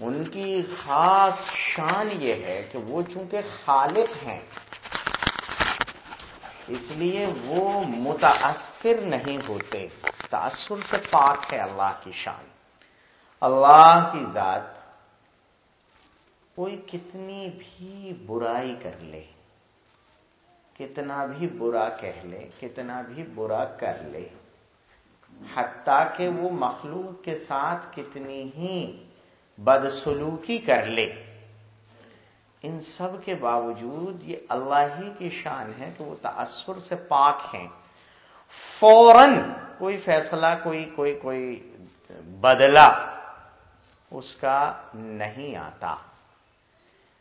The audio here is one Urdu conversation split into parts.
ان کی خاص شان یہ ہے کہ وہ چونکہ خالق ہیں، اس لیے وہ متاثر نہیں ہوتے۔ تاثر سے پاک ہے اللہ کی شان۔ اللہ کی ذات کوئی کتنی بھی برائی کر لے، کتنا بھی برا کہہ لے، کتنا بھی برا کر لے حتیٰ کہ وہ مخلوق کے ساتھ کتنی ہی بدسلوکی کر لے۔ ان سب کے باوجود یہ اللہ ہی کی شان ہے کہ وہ تأثر سے پاک ہیں۔ فوراً کوئی فیصلہ، کوئی کوئی کوئی بدلا اس کا نہیں آتا۔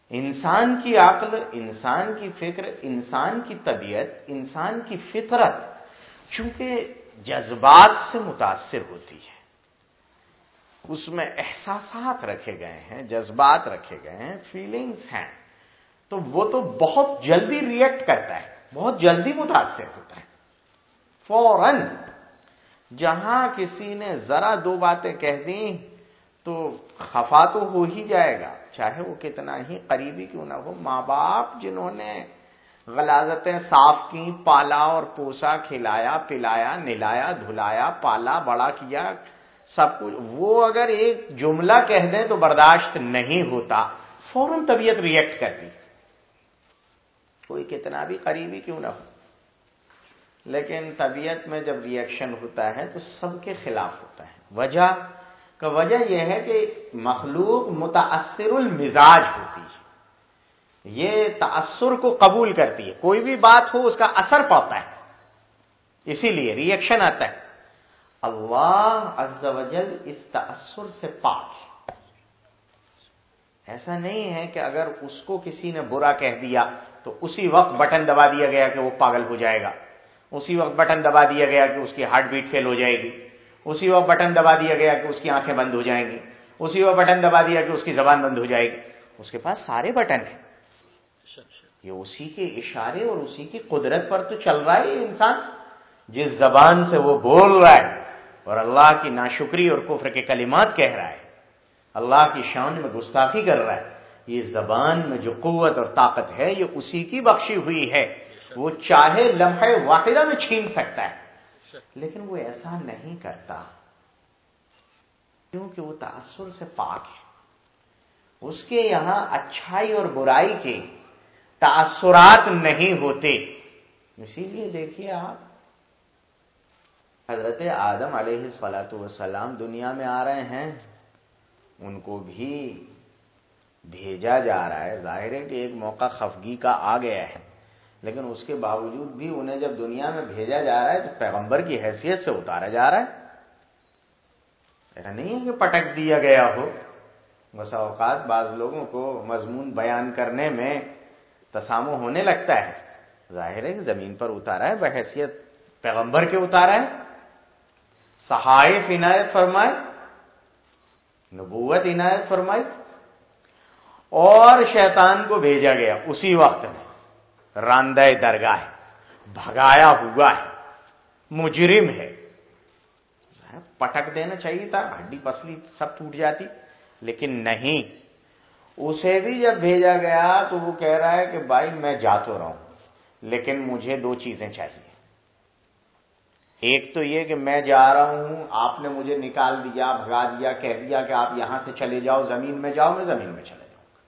انسان کی عقل، انسان کی فکر، انسان کی طبیعت، انسان کی فطرت، چونکہ جذبات سے متاثر ہوتی ہے۔ اس میں احساسات رکھے گئے ہیں، جذبات رکھے گئے ہیں فیلنگس ہیں۔ تو وہ تو بہت جلدی ریئیکٹ کرتا ہے، بہت جلدی متاثر ہوتا ہے۔ فوراً جہاں کسی نے ذرا دو باتیں کہہ دیں تو خفا تو ہو ہی جائے گا، چاہے وہ کتنا ہی قریبی کیوں نہ ہو، ماں باپ جنہوں نے غلازتیں صاف کی پالا اور پوسا کھلایا، پلایا، نلایا، دھلایا، پالا، بڑا کیا، سب کچھ۔ وہ اگر ایک جملہ کہہ دیں تو برداشت نہیں ہوتا۔ فوراً طبیعت ریئیکٹ کرتی۔ کوئی کتنا بھی قریبی کیوں نہ ہو۔ لیکن طبیعت میں جب ریئیکشن ہوتا ہے تو سب کے خلاف ہوتا ہے۔ وجہ کا وجہ یہ ہے کہ مخلوق متاثر المزاج ہوتی ہے۔ یہ تاثر کو قبول کرتی ہے۔ کوئی بھی بات ہو، اس کا اثر پڑتا ہے۔ اسی لیے ریئیکشن آتا ہے۔ اللہ عز و جل اس تأثر سے پاک ایسا نہیں ہے کہ اگر اس کو کسی نے برا کہہ دیا تو اسی وقت بٹن دبا دیا گیا کہ وہ پاگل ہو جائے گا۔ اسی وقت بٹن دبا دیا گیا کہ اس کی ہارٹ بیٹ فیل ہو جائے گی۔ اسی وقت بٹن دبا دیا گیا کہ اس کی آنکھیں بند ہو جائیں گی۔ اسی وقت بٹن دبا دیا کہ اس کی زبان بند ہو جائے گی۔ اس کے پاس سارے بٹن ہیں۔ یہ اسی کے اشارے اور اسی کی قدرت پر تو چل رہا ہے انسان۔ جس زبان سے وہ بول رہا ہے اور اللہ کی ناشکری اور کفر کے کلمات کہہ رہا ہے اللہ کی شان میں گستاخی کر رہا ہے یہ زبان میں جو قوت اور طاقت ہے یہ اسی کی بخشی ہوئی ہے۔ وہ چاہے لمحے واحدہ میں چھین سکتا ہے لیکن وہ ایسا نہیں کرتا کیونکہ وہ تاثر سے پاک ہے۔ اس کے یہاں اچھائی اور برائی کے تاثرات نہیں ہوتے۔ اسی لیے دیکھیے آپ، حضرت آدم علیہ سلاۃ وسلام دنیا میں آ رہے ہیں، ان کو بھی بھیجا جا رہا ہے۔ ظاہر ہے کہ ایک موقع خفگی کا آ گیا ہے، لیکن اس کے باوجود بھی انہیں جب دنیا میں بھیجا جا رہا ہے تو پیغمبر کی حیثیت سے اتارا جا رہا ہے۔ ایسا نہیں ہے کہ پٹک دیا گیا ہو۔ بسا اوقات بعض لوگوں کو مضمون بیان کرنے میں تسامو ہونے لگتا ہے۔ ظاہر ہے کہ زمین پر اتارا ہے، بحیثیت پیغمبر کے اتارا ہے۔ صحائف عنایت فرمائے، نبوت عنایت فرمائی، اور شیطان کو بھیجا گیا۔ اسی وقت میں راندہ درگاہ بھگایا ہوا ہے، مجرم ہے، پٹک دینا چاہیے تھا، ہڈی پسلی سب ٹوٹ جاتی، لیکن نہیں۔ اسے بھی جب بھیجا گیا تو وہ کہہ رہا ہے کہ بھائی میں جا تو رہا ہوں، لیکن مجھے دو چیزیں چاہیے۔ ایک تو یہ کہ میں جا رہا ہوں، آپ نے مجھے نکال دیا، بھگا دیا، کہہ دیا کہ آپ یہاں سے چلے جاؤ، زمین میں جاؤ، میں زمین میں چلے جاؤں گا۔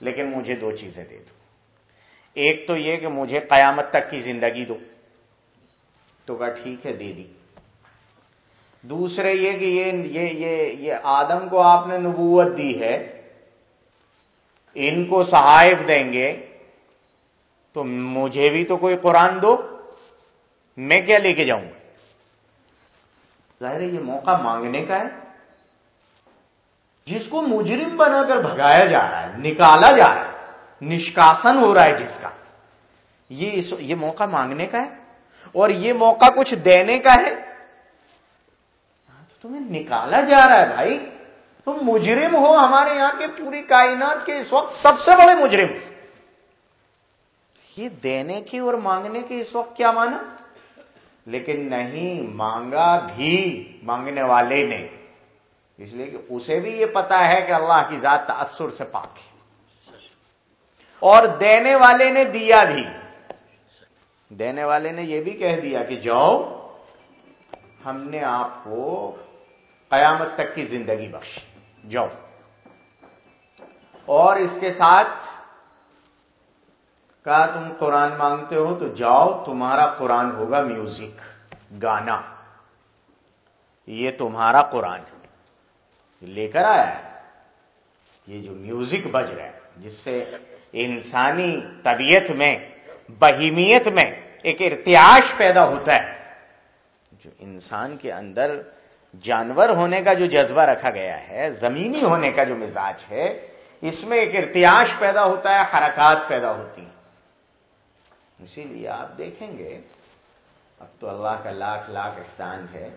لیکن مجھے دو چیزیں دے دو۔ ایک تو یہ کہ مجھے قیامت تک کی زندگی دو۔ تو کہا ٹھیک ہے، دے دی۔ دوسرے یہ کہ یہ یہ یہ یہ آدم کو آپ نے نبوت دی ہے ان کو صحائف دیں گے، تو مجھے بھی تو کوئی قرآن دو، میں کیا لے کے جاؤں گا؟ ظاہر یہ موقع مانگنے کا ہے۔ جس کو مجرم بنا کر بھگایا جا رہا ہے، نکالا جا رہا ہے، نشکاسن ہو رہا ہے جس کا۔ یہ یہ موقع مانگنے کا ہے اور یہ موقع کچھ دینے کا ہے۔ ہاں، تو تمہیں نکالا جا رہا ہے بھائی۔ تم مجرم ہو ہمارے یہاں کے پوری کائنات کے اس وقت سب سے بڑے مجرم۔ یہ دینے کی اور مانگنے کی اس وقت کیا مانا؟ لیکن نہیں، مانگا بھی مانگنے والے نے اس لیے کہ اسے بھی یہ پتا ہے کہ اللہ کی ذات تأثر سے پاک ہے۔ اور دینے والے نے دیا بھی۔ دینے والے نے یہ بھی کہہ دیا کہ جاؤ، ہم نے آپ کو قیامت تک کی زندگی بخشی۔ جاؤ۔ اور اس کے ساتھ کہا، تم قرآن مانگتے ہو تو جاؤ، تمہارا قرآن ہوگا میوزک، گانا۔ یہ تمہارا قرآن لے کر آیا ہے۔ یہ جو میوزک بج رہا ہے، جس سے انسانی طبیعت میں، بہیمیت میں ایک ارتیاش پیدا ہوتا ہے، جو انسان کے اندر جانور ہونے کا جو جذبہ رکھا گیا ہے، زمینی ہونے کا جو مزاج ہے، اس میں ایک ارتیاش پیدا ہوتا ہے، حرکات پیدا ہوتی ہیں۔ اسی لیے آپ دیکھیں گے، اب تو اللہ کا لاکھ لاکھ احسان ہے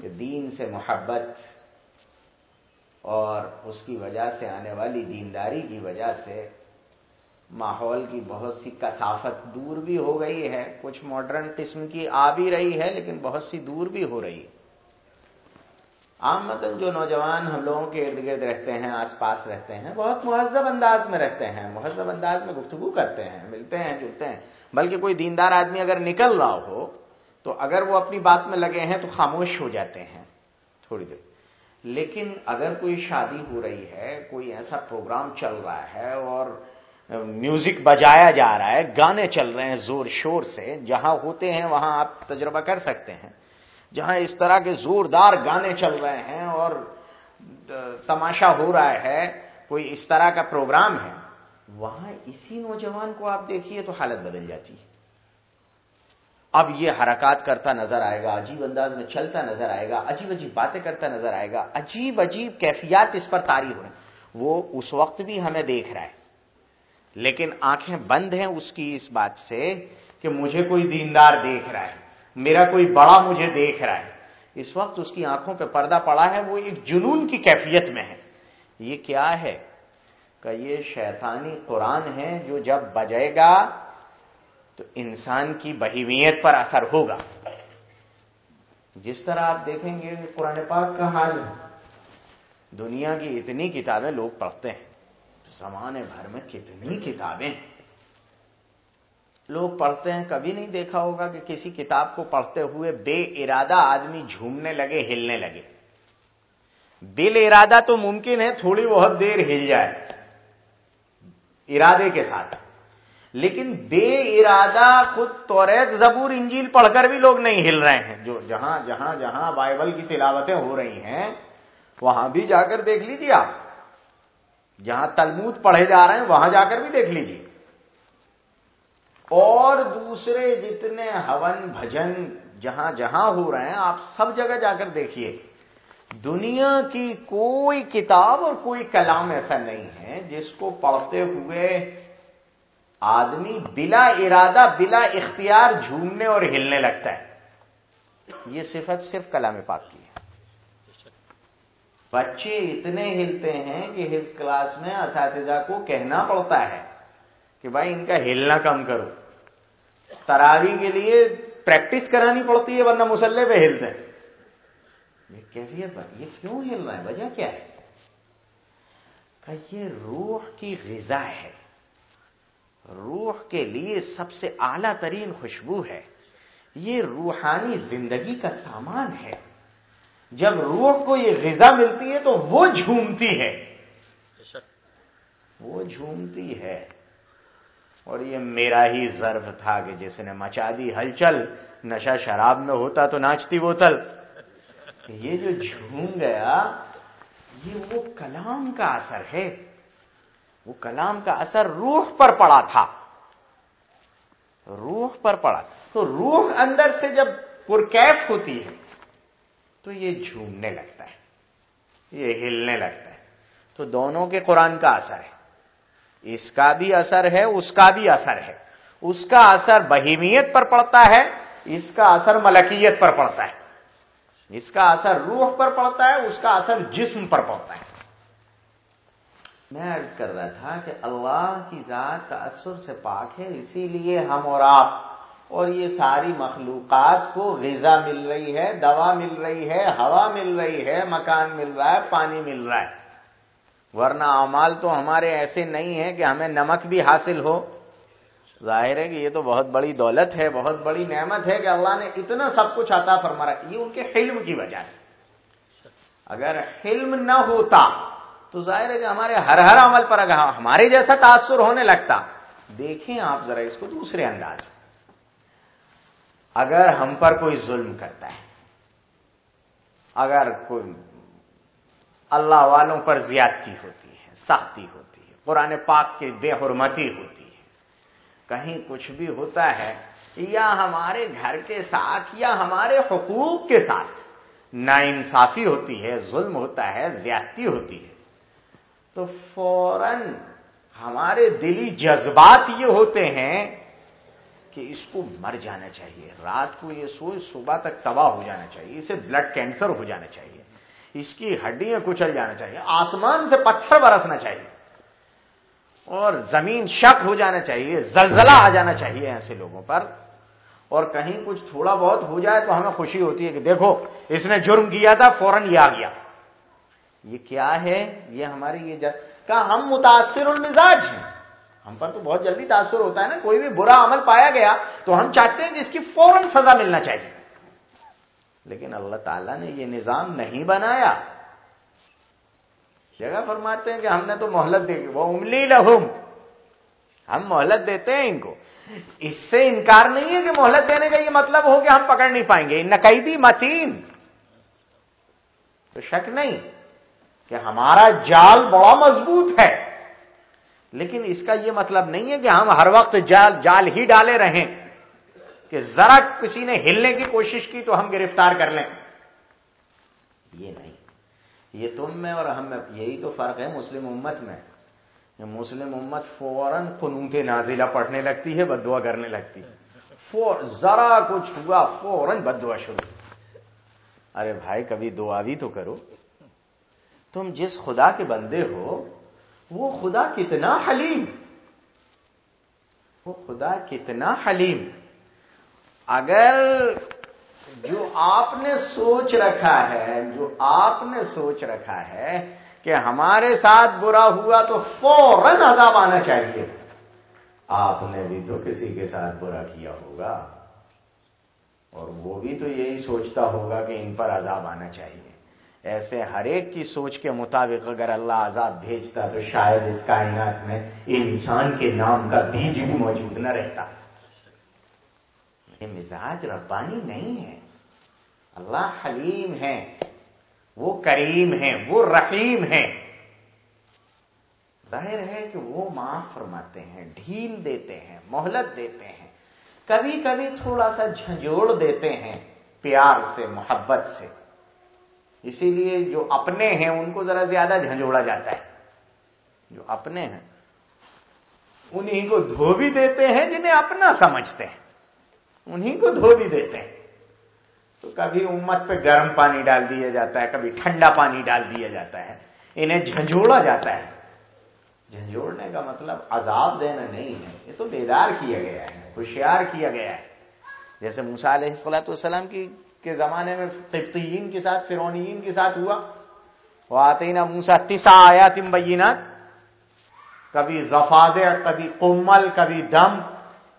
کہ دین سے محبت اور اس کی وجہ سے آنے والی دینداری کی وجہ سے ماحول کی بہت سی کثافت دور بھی ہو گئی ہے۔ کچھ ماڈرن قسم کی آ بھی رہی ہے، لیکن بہت سی دور بھی ہو رہی ہے۔ عام متن جو نوجوان ہم لوگوں کے ارد گرد رہتے ہیں، آس پاس رہتے ہیں، بہت مہذب انداز میں رہتے ہیں، مہذب انداز میں گفتگو کرتے ہیں، ملتے ہیں، جلتے ہیں۔ بلکہ کوئی دیندار آدمی اگر نکل رہا ہو، تو اگر وہ اپنی بات میں لگے ہیں تو خاموش ہو جاتے ہیں، تھوڑی دیر۔ لیکن اگر کوئی شادی ہو رہی ہے، کوئی ایسا پروگرام چل رہا ہے اور میوزک بجایا جا رہا ہے، گانے چل رہے ہیں زور شور سے، جہاں ہوتے ہیں وہاں آپ تجربہ کر سکتے ہیں۔ جہاں اس طرح کے زوردار گانے چل رہے ہیں اور تماشا ہو رہا ہے، کوئی اس طرح کا پروگرام ہے، وہاں اسی نوجوان کو آپ دیکھیے تو حالت بدل جاتی ہے۔ اب یہ حرکات کرتا نظر آئے گا، عجیب انداز میں چلتا نظر آئے گا، عجیب عجیب باتیں کرتا نظر آئے گا، عجیب عجیب کیفیات اس پر تاری ہو رہے ہیں۔ وہ اس وقت بھی ہمیں دیکھ رہا ہے۔ لیکن آنکھیں بند ہیں اس کی اس بات سے کہ مجھے کوئی دیندار دیکھ رہا ہے۔ میرا کوئی بڑا مجھے دیکھ رہا ہے۔ اس وقت اس کی آنکھوں پہ پردہ پڑا ہے، وہ ایک جنون کی کیفیت میں ہے۔ یہ کیا ہے؟ کہ یہ شیطانی قرآن ہے جو جب بجے گا تو انسان کی بہیمیت پر اثر ہوگا۔ جس طرح آپ دیکھیں گے قرآن پاک کا حال، دنیا کی اتنی کتابیں لوگ پڑھتے ہیں۔ زمانے بھر میں کتنی کتابیں لوگ پڑھتے ہیں، کبھی نہیں دیکھا ہوگا کہ کسی کتاب کو پڑھتے ہوئے بے ارادہ آدمی جھومنے لگے، ہلنے لگے۔ بل ارادہ تو ممکن ہے، تھوڑی بہت دیر ہل جائے۔ ارادے کے ساتھ۔ لیکن بے ارادہ خود توریت زبور انجیل پڑھ کر بھی لوگ نہیں ہل رہے ہیں۔ جو جہاں جہاں جہاں بائبل کی تلاوتیں ہو رہی ہیں، وہاں بھی جا کر دیکھ لیجیے آپ۔ جہاں تلمود پڑھے جا رہے ہیں، وہاں جا کر بھی دیکھ لیجیے اور دوسرے جتنے ہون بھجن جہاں جہاں ہو رہے ہیں، آپ سب جگہ جا کر دیکھیے۔ دنیا کی کوئی کتاب اور کوئی کلام ایسا نہیں ہے جس کو پڑھتے ہوئے آدمی بلا ارادہ، بلا اختیار جھومنے اور ہلنے لگتا ہے۔ یہ صفت صرف کلام پاک کی ہے۔ بچے اتنے ہلتے ہیں کہ ہلس کلاس میں اساتذہ کو کہنا پڑتا ہے کہ بھائی ان کا ہلنا کم کرو۔ تراوی کے لیے پریکٹس کرانی پڑتی ہے ورنہ مسلح پہ ہلتے ہیں۔ یہ کیفیت یہ کیوں ہل رہا ہے؟ وجہ کیا ہے؟ کہ یہ روح کی غذا ہے۔ روح کے لیے سب سے اعلی ترین خوشبو ہے۔ یہ روحانی زندگی کا سامان ہے۔ جب روح کو یہ غذا ملتی ہے تو وہ جھومتی ہے۔ وہ جھومتی ہے۔ اور یہ میرا ہی ضرب تھا کہ جس نے مچا دی ہلچل نشا شراب میں ہوتا تو ناچتی بوتل۔ یہ جو جھوم گیا، یہ وہ کلام کا اثر ہے۔ وہ کلام کا اثر روح پر پڑا تھا۔ روح پر پڑا۔ تو روح اندر سے جب پرکیف ہوتی ہے، تو یہ جھومنے لگتا ہے۔ یہ ہلنے لگتا ہے۔ تو دونوں کے قرآن کا اثر ہے۔ اس کا بھی اثر ہے، اس کا بھی اثر ہے۔ اس کا اثر بہیمیت پر پڑتا ہے، اس کا اثر ملکیت پر پڑتا ہے۔ اس کا اثر روح پر پڑتا ہے، اس کا اثر جسم پر پڑتا ہے۔ میں عرض کر رہا تھا کہ اللہ کی ذات کا اثر سے پاک ہے، اسی لیے ہم اور آپ اور یہ ساری مخلوقات کو غذا مل رہی ہے، دوا مل رہی ہے، ہوا مل رہی ہے، مکان مل رہا ہے، پانی مل رہا ہے۔ ورنہ اعمال تو ہمارے ایسے نہیں ہیں کہ ہمیں نمک بھی حاصل ہو۔ ظاہر ہے کہ یہ تو بہت بڑی دولت ہے، بہت بڑی نعمت ہے کہ اللہ نے اتنا سب کچھ عطا فرما رہا یہ ان کے حلم کی وجہ سے۔ اگر حلم نہ ہوتا تو ظاہر ہے کہ ہمارے ہر ہر عمل پر اگر ہمارے جیسا تاثر ہونے لگتا۔ دیکھیں آپ ذرا اس کو دوسرے انداز اگر ہم پر کوئی ظلم کرتا ہے، اگر کوئی اللہ والوں پر زیادتی ہوتی ہے، سختی ہوتی ہے۔ قرآن پاک کی بے حرمتی ہوتی ہے۔ کہیں کچھ بھی ہوتا ہے، یا ہمارے گھر کے ساتھ، یا ہمارے حقوق کے ساتھ نا انصافی ہوتی ہے، ظلم ہوتا ہے، زیادتی ہوتی ہے۔ تو فوراً ہمارے دلی جذبات یہ ہوتے ہیں کہ اس کو مر جانا چاہیے۔ رات کو یہ سوچ صبح تک تباہ ہو جانا چاہیے، اسے بلڈ کینسر ہو جانا چاہیے۔ اس کی ہڈیاں کچل جانا چاہیے، آسمان سے پتھر برسنا چاہیے، اور زمین شک ہو جانا چاہیے، زلزلہ آ جانا چاہیے ایسے لوگوں پر۔ اور کہیں کچھ تھوڑا بہت ہو جائے تو ہمیں خوشی ہوتی ہے کہ دیکھو، اس نے جرم کیا تھا، فوراً یہ آ گیا۔ یہ کیا ہے؟ یہ ہماری یہ جا... کہ ہم متاثر المزاج ہیں۔ ہم پر تو بہت جلدی تاثر ہوتا ہے نا، کوئی بھی برا عمل پایا گیا تو ہم چاہتے ہیں کہ اس کی فوراً سزا ملنا چاہیے۔ لیکن اللہ تعالیٰ نے یہ نظام نہیں بنایا۔ جگہ فرماتے ہیں کہ ہم نے تو مہلت دے وہ املی لہم۔ ہم مہلت دیتے ہیں ان کو۔ اس سے انکار نہیں ہے کہ مہلت دینے کا یہ مطلب ہو کہ ہم پکڑ نہیں پائیں گے۔ نقیدی متین۔ تو شک نہیں کہ ہمارا جال بڑا مضبوط ہے۔ لیکن اس کا یہ مطلب نہیں ہے کہ ہم ہر وقت جال جال ہی ڈالے رہیں۔ کہ ذرا کسی نے ہلنے کی کوشش کی تو ہم گرفتار کر لیں۔ یہ نہیں۔ یہ تم میں اور ہم میں، یہی تو فرق ہے مسلم امت میں۔ مسلم امت فوراً قنوت نازلہ پڑھنے لگتی ہے، بدعا کرنے لگتی فور، ذرا کچھ ہوا، فوراً بدعا شروع۔ ارے بھائی، کبھی دعا بھی تو کرو۔ تم جس خدا کے بندے ہو، وہ خدا کتنا حلیم۔ وہ خدا کتنا حلیم۔ اگر جو آپ نے سوچ رکھا ہے، جو آپ نے سوچ رکھا ہے کہ ہمارے ساتھ برا ہوا تو فوراً عذاب آنا چاہیے۔ آپ نے بھی تو کسی کے ساتھ برا کیا ہوگا۔ اور وہ بھی تو یہی سوچتا ہوگا کہ ان پر عذاب آنا چاہیے۔ ایسے ہر ایک کی سوچ کے مطابق اگر اللہ عذاب بھیجتا تو شاید اس کائنات میں انسان کے نام کا بیج بھی موجود نہ رہتا۔ یہ مزاج ربانی نہیں ہے۔ اللہ حلیم ہے، وہ کریم ہیں وہ رحیم ہیں ظاہر ہے کہ وہ معاف فرماتے ہیں، ڈھیل دیتے ہیں، مہلت دیتے ہیں۔ کبھی کبھی تھوڑا سا جھنجھوڑ دیتے ہیں پیار سے، محبت سے۔ اسی لیے جو اپنے ہیں، ان کو ذرا زیادہ جھنجھوڑا جاتا ہے۔ جو اپنے ہیں انہیں کو دھو بھی دیتے ہیں، جنہیں اپنا سمجھتے ہیں۔ انہیں کو دھو بھی دیتے ہیں۔ تو کبھی امت پہ گرم پانی ڈال دیا جاتا ہے، کبھی ٹھنڈا پانی ڈال دیا جاتا ہے۔ انہیں جھنجھوڑا جاتا ہے۔ جھنجھوڑنے کا مطلب عذاب دینا نہیں ہے، یہ تو بیدار کیا گیا ہے، ہوشیار کیا گیا ہے۔ جیسے موسا علیہ السلاۃ والسلام کی کے زمانے میں قبطین کے ساتھ فرونین کے ساتھ ہوا۔ وہ آتے نا موسا تسا آیا تم کبھی زفاز کبھی کومل کبھی دم۔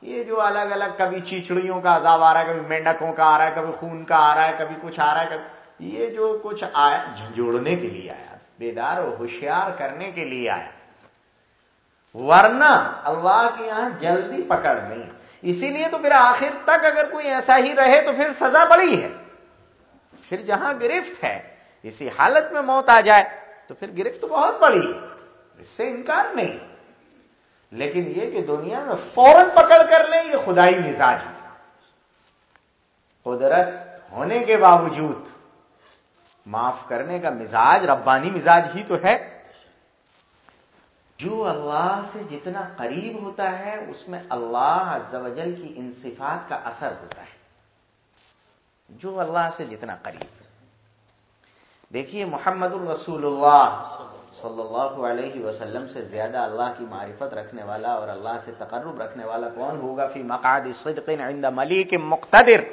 یہ جو الگ الگ کبھی چیچڑیوں کا عذاب آ رہا ہے، کبھی مینڈکوں کا آ رہا ہے، کبھی خون کا آ رہا ہے، کبھی کچھ آ رہا ہے، کبھی یہ جو کچھ آیا، جھنجھوڑنے کے لیے آیا، بیدار و ہوشیار کرنے کے لیے آیا۔ ورنہ اللہ کے یہاں جلدی پکڑ نہیں۔ اسی لیے تو پھر آخر تک اگر کوئی ایسا ہی رہے تو پھر سزا بڑی ہے۔ پھر جہاں گرفت ہے، اسی حالت میں موت آ جائے تو پھر گرفت بہت بڑی ہے۔ اس سے انکار نہیں۔ لیکن یہ کہ دنیا میں فوراً پکڑ کر لیں، یہ خدائی مزاج ہے۔ قدرت ہونے کے باوجود معاف کرنے کا مزاج، ربانی مزاج ہی تو ہے۔ جو اللہ سے جتنا قریب ہوتا ہے، اس میں اللہ عز و جل کی انصفات کا اثر ہوتا ہے۔ جو اللہ سے جتنا قریب۔ دیکھیے محمد الرسول اللہ۔ صلی اللہ علیہ وسلم سے زیادہ اللہ کی معرفت رکھنے والا اور اللہ سے تقرب رکھنے والا کون ہوگا؟ فی مقعد صدق عند ملیک مقتدر۔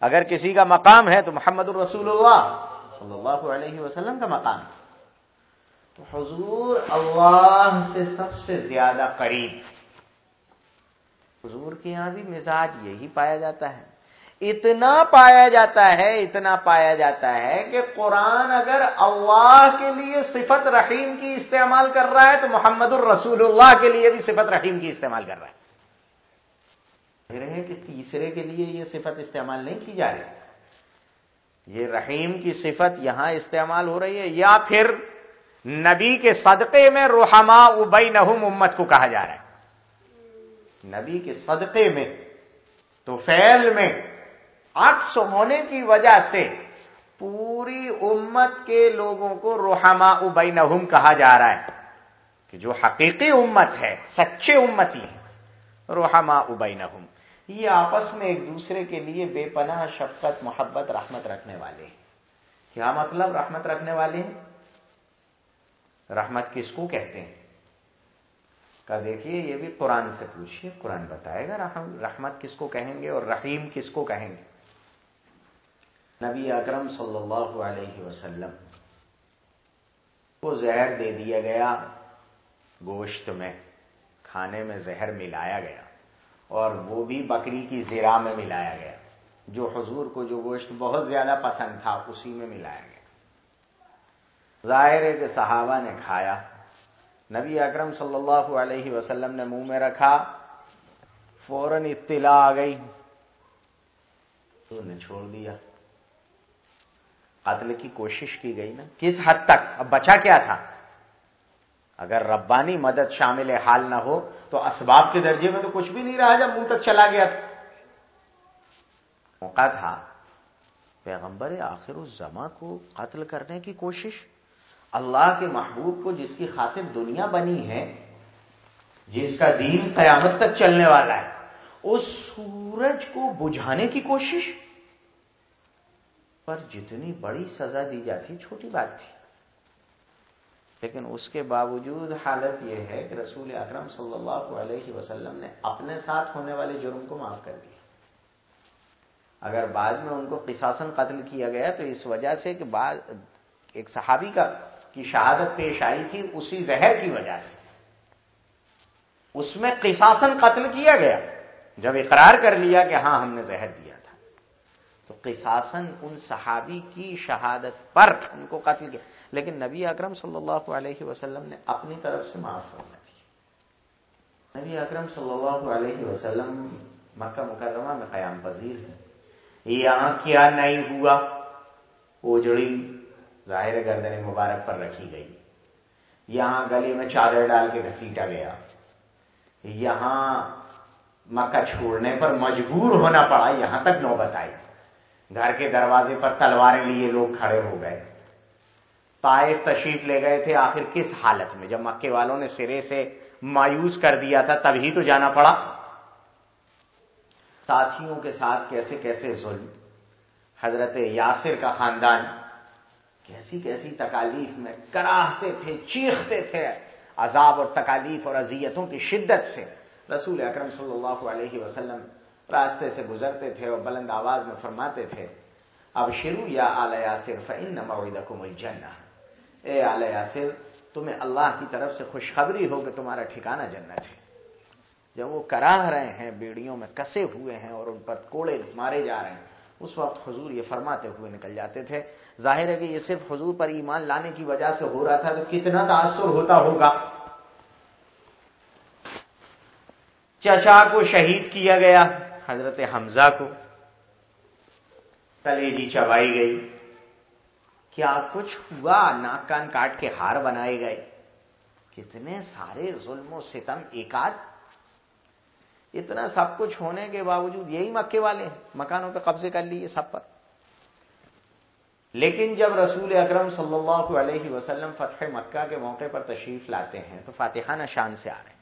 اگر کسی کا مقام ہے تو محمد الرسول اللہ صلی اللہ علیہ وسلم کا مقام۔ تو حضور اللہ سے سب سے زیادہ قریب۔ حضور کے یہاں بھی مزاج یہی پایا جاتا ہے۔ اتنا پایا جاتا ہے، اتنا پایا جاتا ہے کہ قرآن اگر اللہ کے لیے صفت رحیم کی استعمال کر رہا ہے، تو محمد الرسول اللہ کے لیے بھی صفت رحیم کی استعمال کر رہا ہے۔ رہے کہ تیسرے کے لیے یہ صفت استعمال نہیں کی جا رہی۔ یہ رحیم کی صفت یہاں استعمال ہو رہی ہے، یا پھر نبی کے صدقے میں روحما ابئی نہم امت کو کہا جا رہا ہے۔ نبی کے صدقے میں تو فیل میں عکس ہونے کی وجہ سے پوری امت کے لوگوں کو روحما ابئی کہا جا رہا ہے کہ جو حقیقی امت ہے، سچے امتی ہیں روحما ابئی یہ آپس میں ایک دوسرے کے لیے بے پناہ، شفقت، محبت، رحمت رکھنے والے ہیں۔ کیا مطلب رحمت رکھنے والے ہیں؟ رحمت کس کو کہتے ہیں؟ کا دیکھیے، یہ بھی قرآن سے پوچھیے، قرآن بتائے گا رحمت کس کو کہیں گے اور رحیم کس کو کہیں گے؟ نبی اکرم صلی اللہ علیہ وسلم کو زہر دے دیا گیا گوشت میں، کھانے میں زہر ملایا گیا اور وہ بھی بکری کی زیرا میں ملایا گیا۔ جو حضور کو جو گوشت بہت زیادہ پسند تھا، اسی میں ملایا گیا۔ ظاہر ہے کہ صحابہ نے کھایا۔ نبی اکرم صلی اللہ علیہ وسلم نے منہ میں رکھا، فوراً اطلاع آ گئی۔ تو نے چھوڑ دیا۔ قتل کی کوشش کی گئی نا؟ کس حد تک؟ اب بچا کیا تھا؟ اگر ربانی مدد شامل حال نہ ہو تو اسباب کے درجے میں تو کچھ بھی نہیں رہا، جب منہ تک چلا گیا تھا موقع تھا پیغمبر آخر الزما کو قتل کرنے کی کوشش۔ اللہ کے محبوب کو جس کی خاطر دنیا بنی ہے، جس کا دین قیامت تک چلنے والا ہے، اس سورج کو بجھانے کی کوشش۔ پر جتنی بڑی سزا دی جاتی، چھوٹی بات تھی۔ لیکن اس کے باوجود حالت یہ ہے کہ رسول اکرم صلی اللہ علیہ وسلم نے اپنے ساتھ ہونے والے جرم کو معاف کر دیا۔ اگر بعد میں ان کو قصاصن قتل کیا گیا تو اس وجہ سے کہ بعد ایک صحابی کا کی شہادت پیش آئی تھی اسی زہر کی وجہ سے۔ اس میں قصاصن قتل کیا گیا۔ جب اقرار کر لیا کہ ہاں ہم نے زہر دیا۔ تو قصاصن ان صحابی کی شہادت پر ان کو قتل کیا۔ لیکن نبی اکرم صلی اللہ علیہ وسلم نے اپنی طرف سے معاف کرنا دیا نبی اکرم صلی اللہ علیہ وسلم مکہ مکرمہ میں قیام پذیر ہے یہاں کیا نہیں ہوا؟ اجڑی ظاہر گردن مبارک پر رکھی گئی۔ یہاں گلے میں چادر ڈال کے گھسیٹا گیا۔ یہاں مکہ چھوڑنے پر مجبور ہونا پڑا، یہاں تک نوبت آئی۔ گھر کے دروازے پر تلواریں لیے لوگ کھڑے ہو گئے۔ طائف تشریف لے گئے تھے، آخر کس حالت میں؟ جب مکے والوں نے سرے سے مایوس کر دیا تھا، تبھی تو جانا پڑا۔ ساتھیوں کے ساتھ کیسے کیسے ظلم۔ حضرت یاسر کا خاندان کیسی کیسی تکالیف میں کراہتے تھے، چیختے تھے۔ عذاب اور تکالیف اور اذیتوں کی شدت سے رسول اکرم صلی اللہ علیہ وسلم راستے سے گزرتے تھے اور بلند آواز میں فرماتے تھے اب شروع یا آل یاسر فن موعدکم الجنہ۔ اے آل یاسر، تمہیں اللہ کی طرف سے خوشخبری ہو کہ تمہارا ٹھکانہ جنت ہے۔ جب وہ کراہ رہے ہیں، بیڑیوں میں کسے ہوئے ہیں اور ان پر کوڑے مارے جا رہے ہیں، اس وقت حضور یہ فرماتے ہوئے نکل جاتے تھے۔ ظاہر ہے کہ یہ صرف حضور پر ایمان لانے کی وجہ سے ہو رہا تھا، تو کتنا تاثر ہوتا ہوگا۔ چچا کو شہید کیا گیا۔ حضرت حمزہ کو کلیجی چبائی گئی۔ کیا کچھ ہوا؟ ناک کان کاٹ کے ہار بنائے گئے۔ کتنے سارے ظلم و ستم ایکاد اتنا سب کچھ ہونے کے باوجود یہی مکے والے ہیں۔ مکانوں پہ قبضے کر لیے سب پر۔ لیکن جب رسول اکرم صلی اللہ علیہ وسلم فتح مکہ کے موقع پر تشریف لاتے ہیں تو فاتحانہ شان سے آ رہے ہیں۔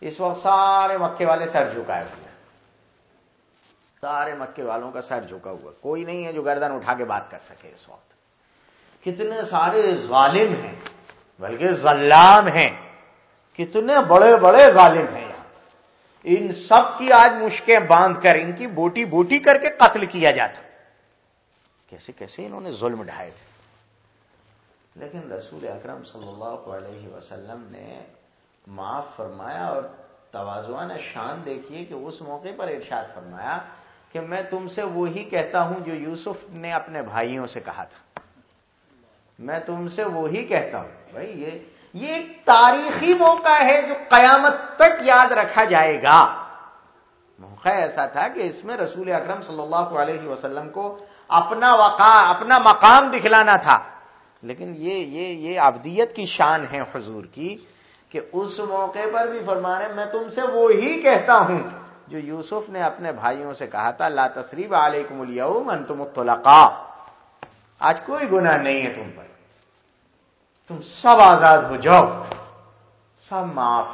اس وقت سارے مکے والے سر جھکائے ہوئے ہیں۔ سارے مکے والوں کا سر جھکا ہوا۔ کوئی نہیں ہے جو گردن اٹھا کے بات کر سکے اس وقت۔ کتنے سارے ظالم ہیں، بلکہ ظلام ہیں۔ کتنے بڑے بڑے ظالم ہیں یہاں۔ ان سب کی آج مشکیں باندھ کر، ان کی بوٹی بوٹی کر کے قتل کیا جاتا۔ کیسے کیسے انہوں نے ظلم ڈھائے تھے۔ لیکن رسول اکرم صلی اللہ علیہ وسلم نے معاف فرمایا اور توازوان شان دیکھیے کہ اس موقع پر ارشاد فرمایا کہ میں تم سے وہی کہتا ہوں جو یوسف نے اپنے بھائیوں سے کہا تھا۔ میں تم سے وہی کہتا ہوں۔ بھائی، یہ یہ ایک تاریخی موقع ہے جو قیامت تک یاد رکھا جائے گا۔ موقع ایسا تھا کہ اس میں رسول اکرم صلی اللہ علیہ وسلم کو اپنا وقا اپنا مقام دکھلانا تھا۔ لیکن یہ یہ یہ ابدیت کی شان ہے حضور کی کہ اس موقع پر بھی فرما رہے میں تم سے وہی کہتا ہوں۔ جو یوسف نے اپنے بھائیوں سے کہا تھا، لا تصریب علیکم اليوم انتم الطلقاء. آج کوئی گناہ نہیں ہے تم پر۔ تم سب آزاد ہو جاؤ، سب معاف۔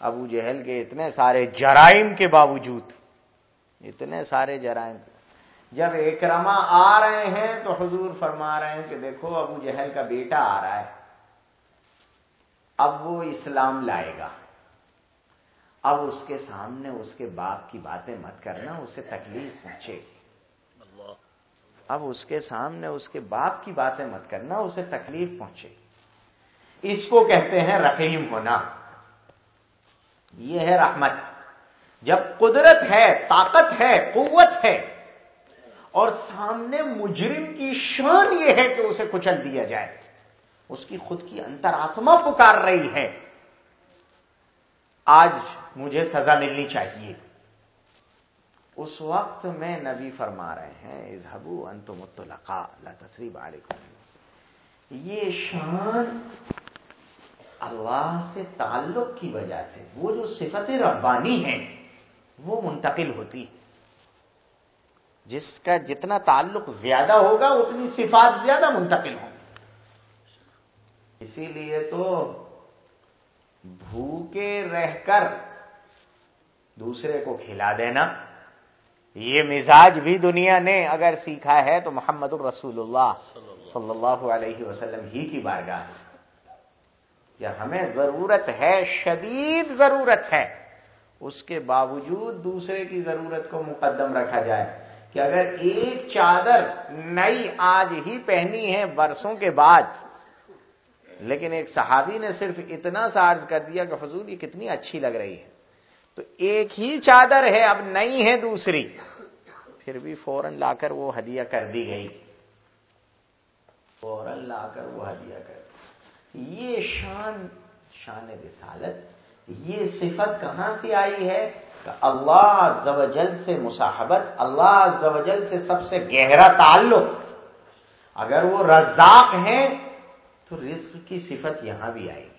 ابو جہل کے اتنے سارے جرائم کے باوجود، اتنے سارے جرائم۔ جب اکرما آ رہے ہیں تو حضور فرما رہے ہیں کہ دیکھو، ابو جہل کا بیٹا آ رہا ہے۔ اب وہ اسلام لائے گا۔ اب اس کے سامنے اس کے باپ کی باتیں مت کرنا، اسے تکلیف پہنچے۔ گی اب اس کے سامنے اس کے باپ کی باتیں مت کرنا، اسے تکلیف پہنچے۔ اس کو کہتے ہیں رحیم ہونا۔ یہ ہے رحمت۔ جب قدرت ہے، طاقت ہے، قوت ہے، اور سامنے مجرم کی شان یہ ہے کہ اسے کچل دیا جائے۔ اس کی خود کی انتر آتما پکار رہی ہے۔ آج مجھے سزا ملنی چاہیے۔ اس وقت میں نبی فرما رہے ہیں اظہبو انتم الطلقاء، لا تصریب علیکم۔ یہ شان اللہ سے تعلق کی وجہ سے، وہ جو صفت ربانی ہے وہ منتقل ہوتی۔ جس کا جتنا تعلق زیادہ ہوگا، اتنی صفات زیادہ منتقل ہوں۔ اسی لیے تو بھوکے رہ کر دوسرے کو کھلا دینا۔ یہ مزاج بھی دنیا نے اگر سیکھا ہے تو محمد الرسول اللہ صلی اللہ علیہ وسلم ہی کی بارگاہ یا ہمیں ضرورت ہے، شدید ضرورت ہے، اس کے باوجود دوسرے کی ضرورت کو مقدم رکھا جائے کہ اگر ایک چادر نئی آج ہی پہنی ہے، برسوں کے بعد لیکن ایک صحابی نے صرف اتنا سا عرض کر دیا کہ حضور یہ کتنی اچھی لگ رہی ہے۔ تو ایک ہی چادر ہے، اب نہیں ہے دوسری۔ پھر بھی فوراً لا کر وہ ہدیہ کر دی گئی۔ فوراً لا کر وہ ہدیہ کر یہ شان شان رسالت، یہ صفت کہاں سے آئی ہے؟ کہ اللہ زوجل سے مساحبت اللہ زوجل سے سب سے گہرا تعلق۔ اگر وہ رزاق ہیں تو رزق کی صفت یہاں بھی آئے گی۔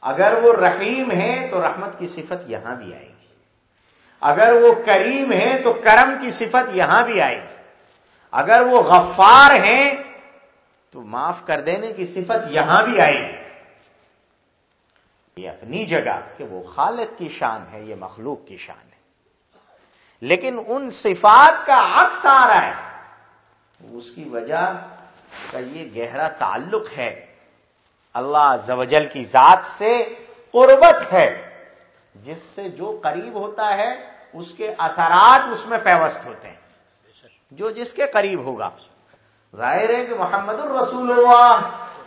اگر وہ رحیم ہے تو رحمت کی صفت یہاں بھی آئے گی۔ اگر وہ کریم ہے تو کرم کی صفت یہاں بھی آئے گی۔ اگر وہ غفار ہیں تو معاف کر دینے کی صفت یہاں بھی آئے گی۔ یہ اپنی جگہ کہ وہ خالق کی شان ہے، یہ مخلوق کی شان ہے۔ لیکن ان صفات کا عکس آ رہا ہے۔ اس کی وجہ کا یہ گہرا تعلق ہے۔ اللہ زوجل کی ذات سے قربت ہے۔ جس سے جو قریب ہوتا ہے، اس کے اثرات اس میں پیوست ہوتے ہیں۔ جو جس کے قریب ہوگا۔ ظاہر ہے کہ محمد الرسول اللہ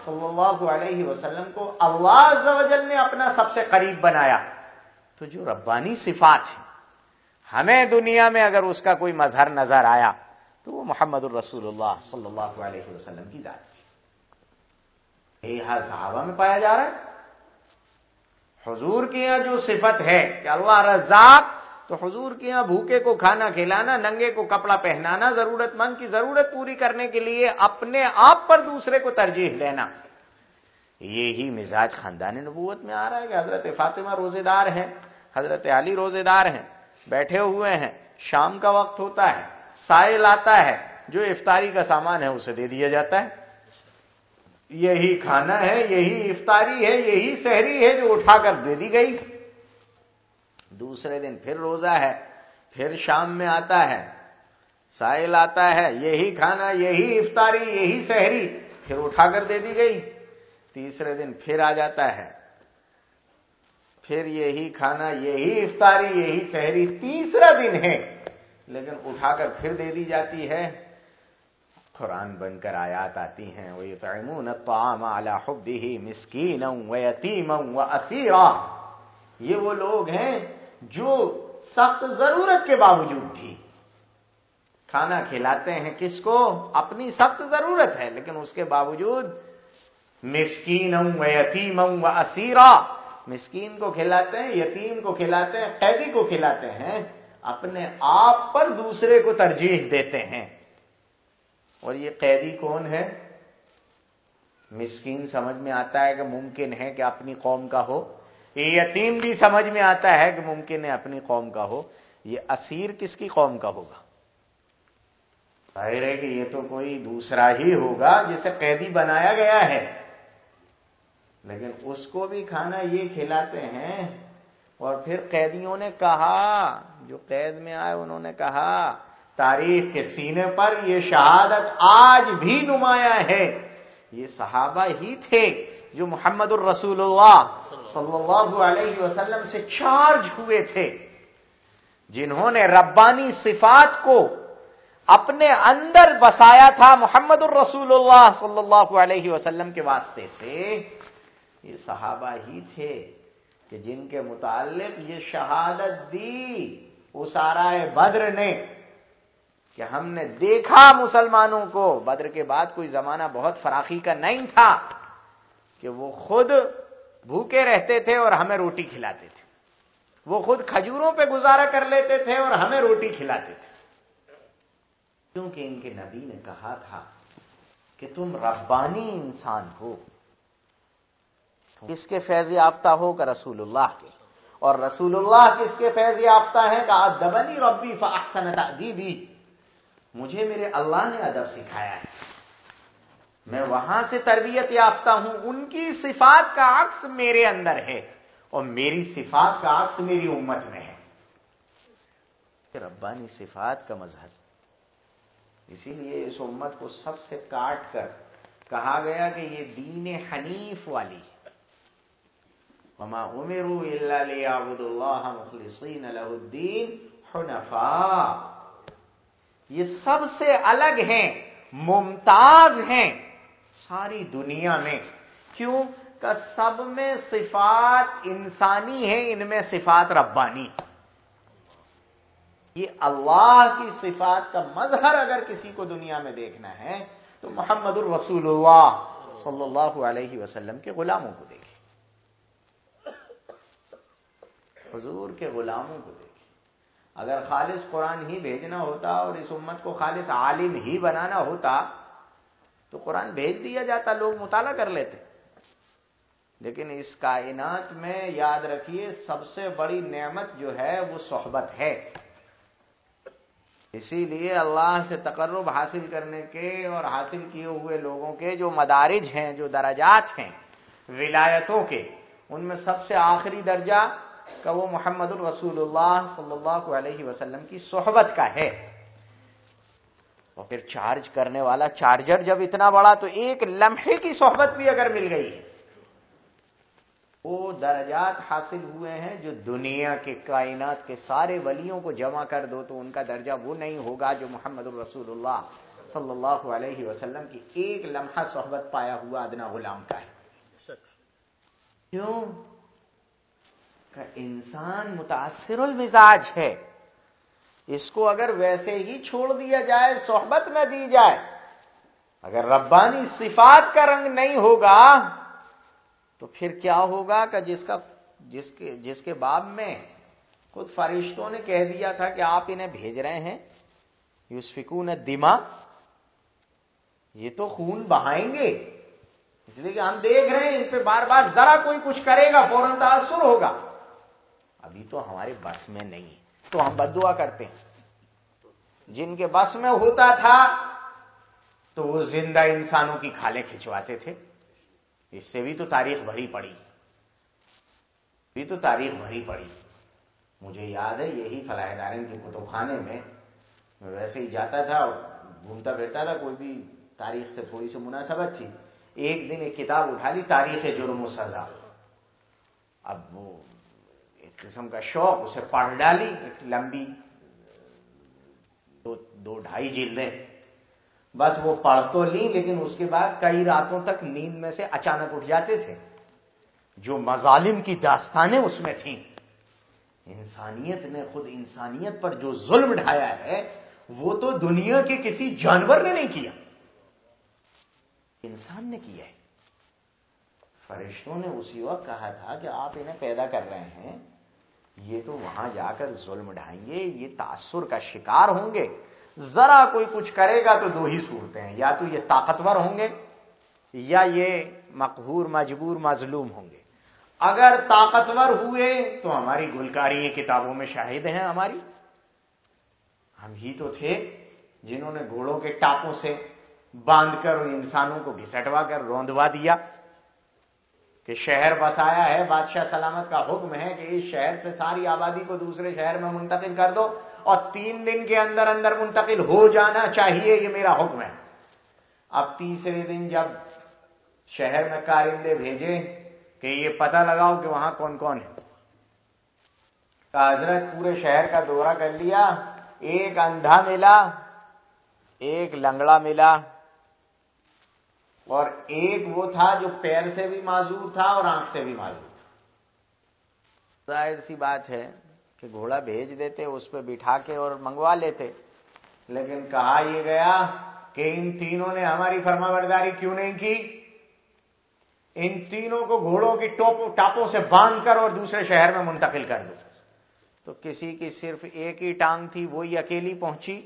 صلی اللہ علیہ وسلم کو اللہ زوجل نے اپنا سب سے قریب بنایا۔ تو جو ربانی صفات ہیں، ہمیں دنیا میں اگر اس کا کوئی مظہر نظر آیا تو وہ محمد الرسول اللہ صلی اللہ علیہ وسلم کی ذات تھی۔ یہ ہر صحابہ میں پایا جا رہا ہے۔ حضور کے یہاں جو صفت ہے کہ اللہ رزاق، تو حضور کے یہاں بھوکے کو کھانا کھلانا، ننگے کو کپڑا پہنانا ضرورت مند کی ضرورت پوری کرنے کے لیے اپنے آپ پر دوسرے کو ترجیح لینا یہی مزاج خاندان نبوت میں آ رہا ہے کہ حضرت فاطمہ روزے دار ہیں، حضرت علی روزے دار ہیں، بیٹھے ہوئے ہیں، شام کا وقت ہوتا ہے۔ سائل آتا ہے، جو افطاری کا سامان ہے، اسے دے دیا جاتا ہے۔ یہی کھانا ہے، یہی افطاری ہے، یہی سحری ہے جو اٹھا کر دے دی گئی۔ دوسرے دن پھر روزہ ہے، پھر شام میں آتا ہے۔ سائل آتا ہے، یہی کھانا، یہی افطاری، یہی سحری، پھر اٹھا کر دے دی گئی۔ تیسرے دن پھر آ جاتا ہے۔ پھر یہی کھانا، یہی افطاری، یہی شہری تیسرا دن ہے۔ لیکن اٹھا کر پھر دے دی جاتی ہے۔ قرآن بن کر آیات آتی ہیں۔ وہ تعمون الطعام على حبه مسکینا و یتیما و اسیرا یہ وہ لوگ ہیں جو سخت ضرورت کے باوجود بھی کھانا کھلاتے ہیں۔ کس کو؟ اپنی سخت ضرورت ہے، لیکن اس کے باوجود مسکین و یتیم و اسیرا مسکین کو کھلاتے ہیں، یتیم کو کھلاتے ہیں، قیدی کو کھلاتے ہیں۔ اپنے آپ پر دوسرے کو ترجیح دیتے ہیں۔ اور یہ قیدی کون ہے؟ مسکین سمجھ میں آتا ہے کہ ممکن ہے کہ اپنی قوم کا ہو۔ یہ یتیم بھی سمجھ میں آتا ہے کہ ممکن ہے اپنی قوم کا ہو۔ یہ اسیر کس کی قوم کا ہوگا؟ ظاہر ہے کہ یہ تو کوئی دوسرا ہی ہوگا جسے قیدی بنایا گیا ہے۔ لیکن اس کو بھی کھانا یہ کھلاتے ہیں اور پھر قیدیوں نے کہا، جو قید میں آئے انہوں نے کہا، تاریخ کے سینے پر یہ شہادت آج بھی نمایاں ہے۔ یہ صحابہ ہی تھے جو محمد الرسول اللہ صلی اللہ علیہ وسلم سے چارج ہوئے تھے، جنہوں نے ربانی صفات کو اپنے اندر بسایا تھا محمد الرسول اللہ صلی اللہ علیہ وسلم کے واسطے سے۔ یہ صحابہ ہی تھے۔ کہ جن کے متعلق یہ شہادت دی اسارائے بدر نے، کہ ہم نے دیکھا مسلمانوں کو۔ بدر کے بعد کوئی زمانہ بہت فراخی کا نہیں تھا کہ وہ خود بھوکے رہتے تھے اور ہمیں روٹی کھلاتے تھے۔ وہ خود کھجوروں پہ گزارا کر لیتے تھے اور ہمیں روٹی کھلاتے تھے۔ کیونکہ ان کے نبی نے کہا تھا کہ تم ربانی انسان ہو۔ کس کے فیض یافتہ ہو کا رسول اللہ کے؟ اور رسول اللہ کس کے فیض یافتہ ہے کہ ادبنی ربی فاحسن تعدیبی مجھے میرے اللہ نے ادب سکھایا ہے۔ میں وہاں سے تربیت یافتہ ہوں، ان کی صفات کا عکس میرے اندر ہے اور میری صفات کا عکس میری امت میں ہے۔ ربانی صفات کا مظہر۔ اسی لیے اس امت کو سب سے کاٹ کر کہا گیا کہ یہ دین حنیف والی ہے۔ وما امروا الا ليعبدوا الله مخلصين له الدين حنفاء. یہ سب سے الگ ہیں، ممتاز ہیں ساری دنیا میں۔ کیوں؟ کہ سب میں صفات انسانی ہیں، ان میں صفات ربانی۔ یہ اللہ کی صفات کا مظہر اگر کسی کو دنیا میں دیکھنا ہے، تو محمد الرسول اللہ صلی اللہ علیہ وسلم کے غلاموں کو دیکھیں۔ حضور کے غلاموں کو دیکھیں۔ اگر خالص قرآن ہی بھیجنا ہوتا اور اس امت کو خالص عالم ہی بنانا ہوتا، تو قرآن بھیج دیا جاتا، لوگ مطالعہ کر لیتے۔ لیکن اس کائنات میں یاد رکھیے، سب سے بڑی نعمت جو ہے، وہ صحبت ہے۔ اسی لیے اللہ سے تقرب حاصل کرنے کے اور حاصل کیے ہوئے لوگوں کے جو مدارج ہیں، جو درجات ہیں، ولایتوں کے، ان میں سب سے آخری درجہ کا وہ محمد الرسول اللہ صلی اللہ علیہ وسلم کی صحبت کا ہے۔ اور پھر چارج کرنے والا چارجر جب اتنا بڑا تو ایک لمحے کی صحبت بھی اگر مل گئی ہے۔ وہ درجات حاصل ہوئے ہیں جو دنیا کے کائنات کے سارے ولیوں کو جمع کر دو تو ان کا درجہ وہ نہیں ہوگا جو محمد الرسول اللہ صلی اللہ علیہ وسلم کی ایک لمحہ صحبت پایا ہوا ادنا غلام کا ہے۔ کیوں؟ کہ انسان متاثر المزاج ہے۔ اس کو اگر ویسے ہی چھوڑ دیا جائے، صحبت نہ دی جائے، اگر ربانی صفات کا رنگ نہیں ہوگا، تو پھر کیا ہوگا کہ جس کا، جس کے جس کے باب میں خود فرشتوں نے کہہ دیا تھا کہ آپ انہیں بھیج رہے ہیں یوس فکون دما یہ تو خون بہائیں گے۔ اس لیے کہ ہم دیکھ رہے ہیں ان پہ بار بار ذرا کوئی کچھ کرے گا، فوراً تاثر ہوگا۔ ابھی تو ہمارے بس میں نہیں تو ہم بد دعا کرتے ہیں۔ جن کے بس میں ہوتا تھا، تو وہ زندہ انسانوں کی کھالیں کھنچواتے تھے۔ اس سے بھی تو تاریخ بھری پڑی۔ بھی تو تاریخ بھری پڑی۔ مجھے یاد ہے، یہی فلاح دارین کے کتب خانے میں میں ویسے ہی جاتا تھا گھومتا پھرتا تھا، کوئی بھی تاریخ سے تھوڑی سی مناسبت تھی۔ ایک دن ایک کتاب اٹھا لی، تاریخ جرم و سزا۔ اب وہ قسم کا شوق، اسے پڑھ ڈالی، ایک لمبی دو ڈھائی جلدیں۔ بس وہ پڑھ تو لی، لیکن اس کے بعد کئی راتوں تک نیند میں سے اچانک اٹھ جاتے تھے۔ جو مظالم کی داستانیں اس میں تھیں۔ انسانیت نے خود انسانیت پر جو ظلم ڈھایا ہے، وہ تو دنیا کے کسی جانور نے نہیں کیا۔ انسان نے کیا ہے۔ فرشتوں نے اسی وقت کہا تھا کہ آپ انہیں پیدا کر رہے ہیں۔ یہ تو وہاں جا کر ظلم ڈھائیں گے، یہ تاثر کا شکار ہوں گے۔ ذرا کوئی کچھ کرے گا تو دو ہی صورتیں ہیں، یا تو یہ طاقتور ہوں گے یا یہ مقہور، مجبور، مظلوم ہوں گے۔ اگر طاقتور ہوئے تو ہماری گلکاری کتابوں میں شاہد ہیں ہماری۔ ہم ہی تو تھے جنہوں نے گھوڑوں کے ٹاپوں سے باندھ کر انسانوں کو گھسٹوا کر روندوا دیا۔ کہ شہر بسایا ہے، بادشاہ سلامت کا حکم ہے کہ اس شہر سے ساری آبادی کو دوسرے شہر میں منتقل کر دو اور تین دن کے اندر اندر منتقل ہو جانا چاہیے، یہ میرا حکم ہے۔ اب تیسرے دن جب شہر میں کارندے بھیجے کہ یہ پتہ لگاؤ کہ وہاں کون کون ہے۔ حضرت پورے شہر کا دورہ کر لیا، ایک اندھا ملا ایک لنگڑا ملا اور ایک وہ تھا جو پیر سے بھی معذور تھا اور آنکھ سے بھی معذور تھا۔ ظاہر سی بات ہے کہ گھوڑا بھیج دیتے، اس پہ بٹھا کے اور منگوا لیتے۔ لیکن کہا یہ گیا کہ ان تینوں نے ہماری فرما برداری کیوں نہیں کی؟ ان تینوں کو گھوڑوں کی ٹاپوں سے باندھ کر اور دوسرے شہر میں منتقل کر دو۔ تو کسی کی صرف ایک ہی ٹانگ تھی، وہی اکیلی پہنچی۔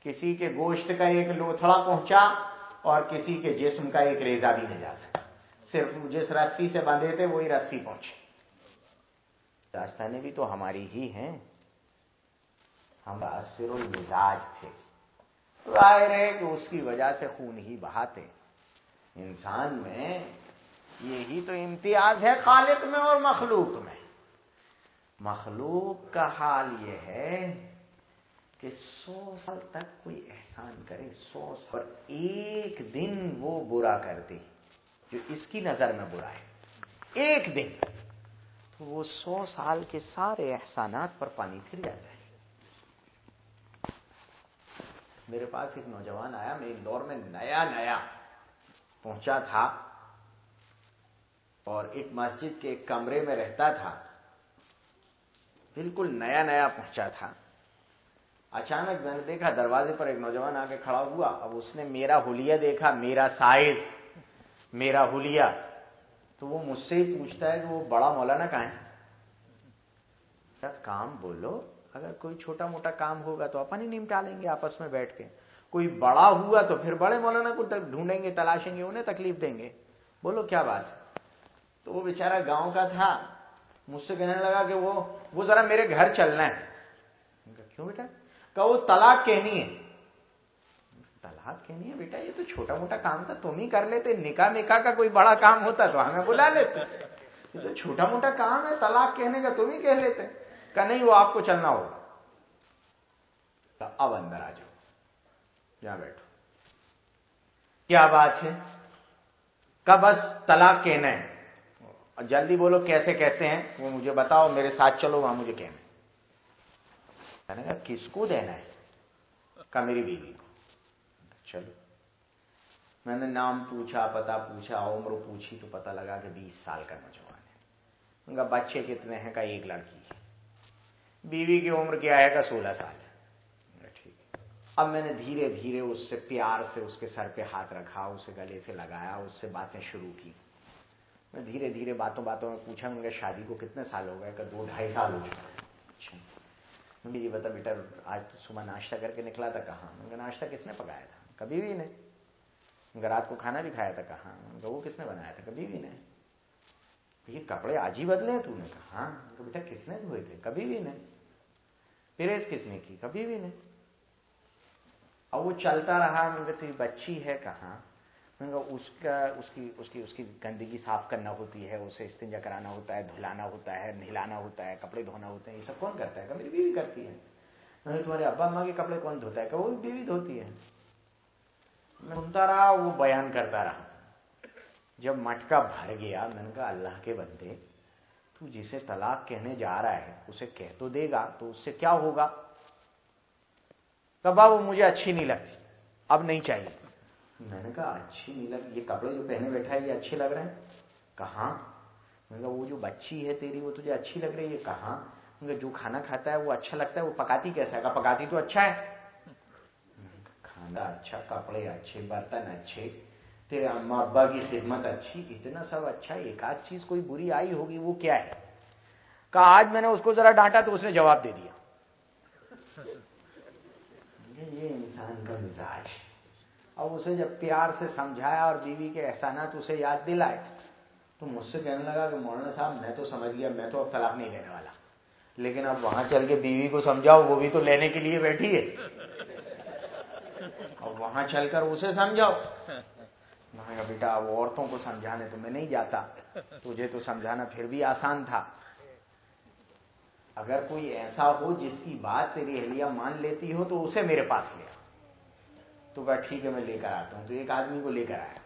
کسی کے گوشت کا ایک لوتھڑا پہنچا۔ اور کسی کے جسم کا ایک ریزا بھی نہیں جا سکا صرف جس رسی سے باندھے تھے وہی رسی پہنچی داستانیں بھی تو ہماری ہی ہیں۔ ہم اثر المزاج تھے۔ ظاہر ہے کہ اس کی وجہ سے خون ہی بہاتے۔ انسان میں یہی تو امتیاز ہے خالق میں اور مخلوق میں۔ مخلوق کا حال یہ ہے کہ سو سال تک کوئی احسان کرے، سو سال ایک دن وہ برا کر دے، جو اس کی نظر میں برا ہے۔ ایک دن۔ تو وہ سو سال کے سارے احسانات پر پانی پھر جاتا ہے۔ میرے پاس ایک نوجوان آیا، میں دور میں نیا نیا پہنچا تھا، اور ایک مسجد کے ایک کمرے میں رہتا تھا۔ بالکل نیا نیا پہنچا تھا۔ اچانک میں نے دیکھا دروازے پر ایک نوجوان آ کے کھڑا ہوا، اب اس نے میرا ہولیا دیکھا، میرا سائز، میرا ہولیا تو وہ مجھ سے ہی پوچھتا ہے کہ وہ بڑا مولانا کہاں ہے؟ کام بولو، اگر کوئی چھوٹا موٹا کام ہوگا تو اپن ہی نمٹا لیں گے آپس میں بیٹھ کے۔ کوئی بڑا ہوا تو پھر بڑے مولانا کو ڈھونڈیں گے، تلاشیں گے، انہیں تکلیف دیں گے۔ بولو، کیا بات تو وہ بیچارہ گاؤں کا تھا، مجھ سے کہنے لگا کہ وہ وہ ذرا میرے گھر چلنا ہے۔ کیوں بیٹا؟ کہ وہ طلاق کہنی ہے۔ طلاق کہنی ہے بیٹا، یہ تو چھوٹا موٹا کام تھا، تم ہی کر لیتے، نکاح نکاح کا کوئی بڑا کام ہوتا تو ہمیں بلا لیتے۔ یہ تو چھوٹا موٹا کام ہے، طلاق کہنے کا تم ہی کہہ لیتے۔ کہ نہیں، وہ آپ کو چلنا ہوگا۔ اب اندر آ جاؤ۔ یہاں بیٹھو۔ کیا بات ہے؟ کب بس طلاق کہنا ہے۔ جلدی بولو کیسے کہتے ہیں؟ وہ مجھے بتاؤ، میرے ساتھ چلو، وہاں مجھے کہنا ہے۔ میں نے کہا کس کو دینا ہے؟ کہا میری بیوی کو۔ چلو۔ میں نے نام پوچھا، پتا پوچھا، عمر پوچھی تو پتا لگا کہ بیس سال کا نوجوان ہے۔ ان کا بچے کتنے ہیں؟ کا ایک لڑکی ہے۔ بیوی کی عمر کیا ہے؟ کا سولہ سال ہے۔ ٹھیک اب میں نے دھیرے دھیرے اس سے پیار سے اس کے سر پہ ہاتھ رکھا، اسے گلے سے لگایا، اس سے باتیں شروع کی۔ میں دھیرے دھیرے باتوں باتوں میں پوچھا، میں شادی کو کتنے سال ہو گئے؟ کہ دو ڈھائی سال ہو چکا اچھا یہ جی، بتا بیٹا، آج تو صبح ناشتہ کر کے نکلا تھا کہاں؟ ان کا ناشتہ کس نے پکایا تھا؟ کبھی بھی نہیں۔ رات کو کھانا بھی کھایا تھا کہاں؟ وہ کس نے بنایا تھا؟ کبھی بھی نہیں۔ یہ کپڑے آج ہی بدلے ہیں تو نے کہا۔ ہاں بیٹا، کس نے دھوئے تھے؟ کبھی بھی نہیں۔ پھر کس نے کی؟ کبھی بھی نہیں۔ اور وہ چلتا رہا مجھے بچی ہے کہاں؟ اس کا، اس کی اس کی اس کی گندگی صاف کرنا ہوتی ہے، اسے استنجا کرانا ہوتا ہے، دھلانا ہوتا ہے، نہلانا ہوتا ہے، کپڑے دھونا ہوتے ہیں، یہ سب کون کرتا ہے؟ کہ میری بیوی کرتی ہے۔ میں تمہارے ابا اماں کے کپڑے کون دھوتا ہے؟ کہ وہ بیوی دھوتی ہے۔ میں سنتا رہا، وہ بیان کرتا رہا۔ جب مٹکا بھر گیا، میں نے کہا، اللہ کے بندے، تو جسے طلاق کہنے جا رہا ہے، اسے کہہ تو دے گا، تو اس سے کیا ہوگا؟ کبا وہ مجھے اچھی نہیں لگتی، اب نہیں چاہیے۔ میں نے کہا، اچھی نہیں لگ یہ کپڑے جو پہنے بیٹھا ہے، یہ اچھے لگ رہے ہیں؟ کہاں؟ میں نے کہا، وہ جو بچی ہے تیری، وہ تجھے اچھی لگ رہی ہے؟ کہاں؟ جو کھانا کھاتا ہے، وہ اچھا لگتا ہے، وہ پکاتی کیسا ہے؟ کہا، پکاتی تو اچھا ہے. کھانا اچھا کپڑے اچھے، برتن اچھے، تیرے اما ابا کی خدمت اچھی، اتنا سب اچھا ایک آدھ چیز کوئی بری آئی ہوگی، وہ کیا ہے؟ کہا، آج میں نے اس کو ذرا ڈانٹا تو اس نے جواب دے دیا. یہ انسان کا مزاج اب اسے جب پیار سے سمجھایا اور بیوی کے احسانات اسے یاد دلائے، تو مجھ سے کہنے لگا کہ مولانا صاحب، میں تو سمجھ گیا، میں تو اب طلاق نہیں لینے والا۔ لیکن اب وہاں چل کے بیوی کو سمجھاؤ، وہ بھی تو لینے کے لیے بیٹھی ہے۔ اور وہاں چل کر اسے سمجھاؤ۔ میں کہا، بیٹا، اب عورتوں کو سمجھانے تو میں نہیں جاتا۔ تجھے تو سمجھانا پھر بھی آسان تھا۔ اگر کوئی ایسا ہو جس کی بات تیری اہلیہ مان لیتی ہو، تو اسے میرے پاس لیا تو کہا، ٹھیک ہے، میں لے کر آتا ہوں۔ تو ایک آدمی کو لے کر آیا۔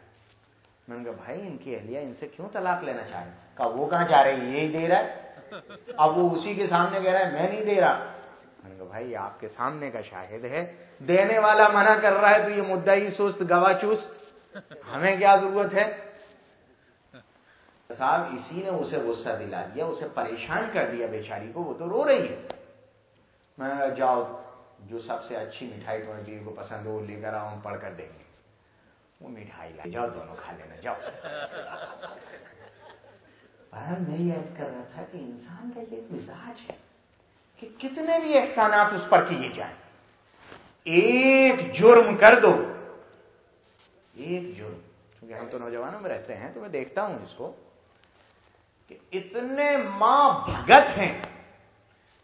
میں نے کہا، بھائی، ان کی اہلیہ ان سے کیوں طلاق لینا چاہ رہے کہا، وہ کہاں چاہ رہے یہی دے رہا ہے۔ اب وہ اسی کے سامنے کہہ رہا ہے، میں نہیں دے رہا۔ میں نے کہا، بھائی آپ کے سامنے کا شاہد ہے۔ دینے والا منع کر رہا ہے تو یہ مدعی سست، گواہ چست۔ ہمیں کیا ضرورت ہے؟ صاحب، اسی نے اسے غصہ دلا دیا، اسے پریشان کر دیا بیچاری کو، وہ تو رو رہی ہے۔ میں جاؤ۔ جو سب سے اچھی مٹھائی تمہیں بیوی کو پسند ہو لے کر آؤ، ہم پڑھ کر دیں گے۔ وہ مٹھائی لا جاؤ دونوں کھا لینا، جاؤ۔ میں یہ کر رہا تھا کہ انسان کا یہ مزاج ہے کہ کتنے بھی احسانات اس پر کیے جائیں۔ ایک جرم کر دو۔ ایک جرم۔ کیونکہ ہم تو نوجوانوں میں رہتے ہیں، تو میں دیکھتا ہوں اس کو کہ اتنے ماں بھگت ہیں۔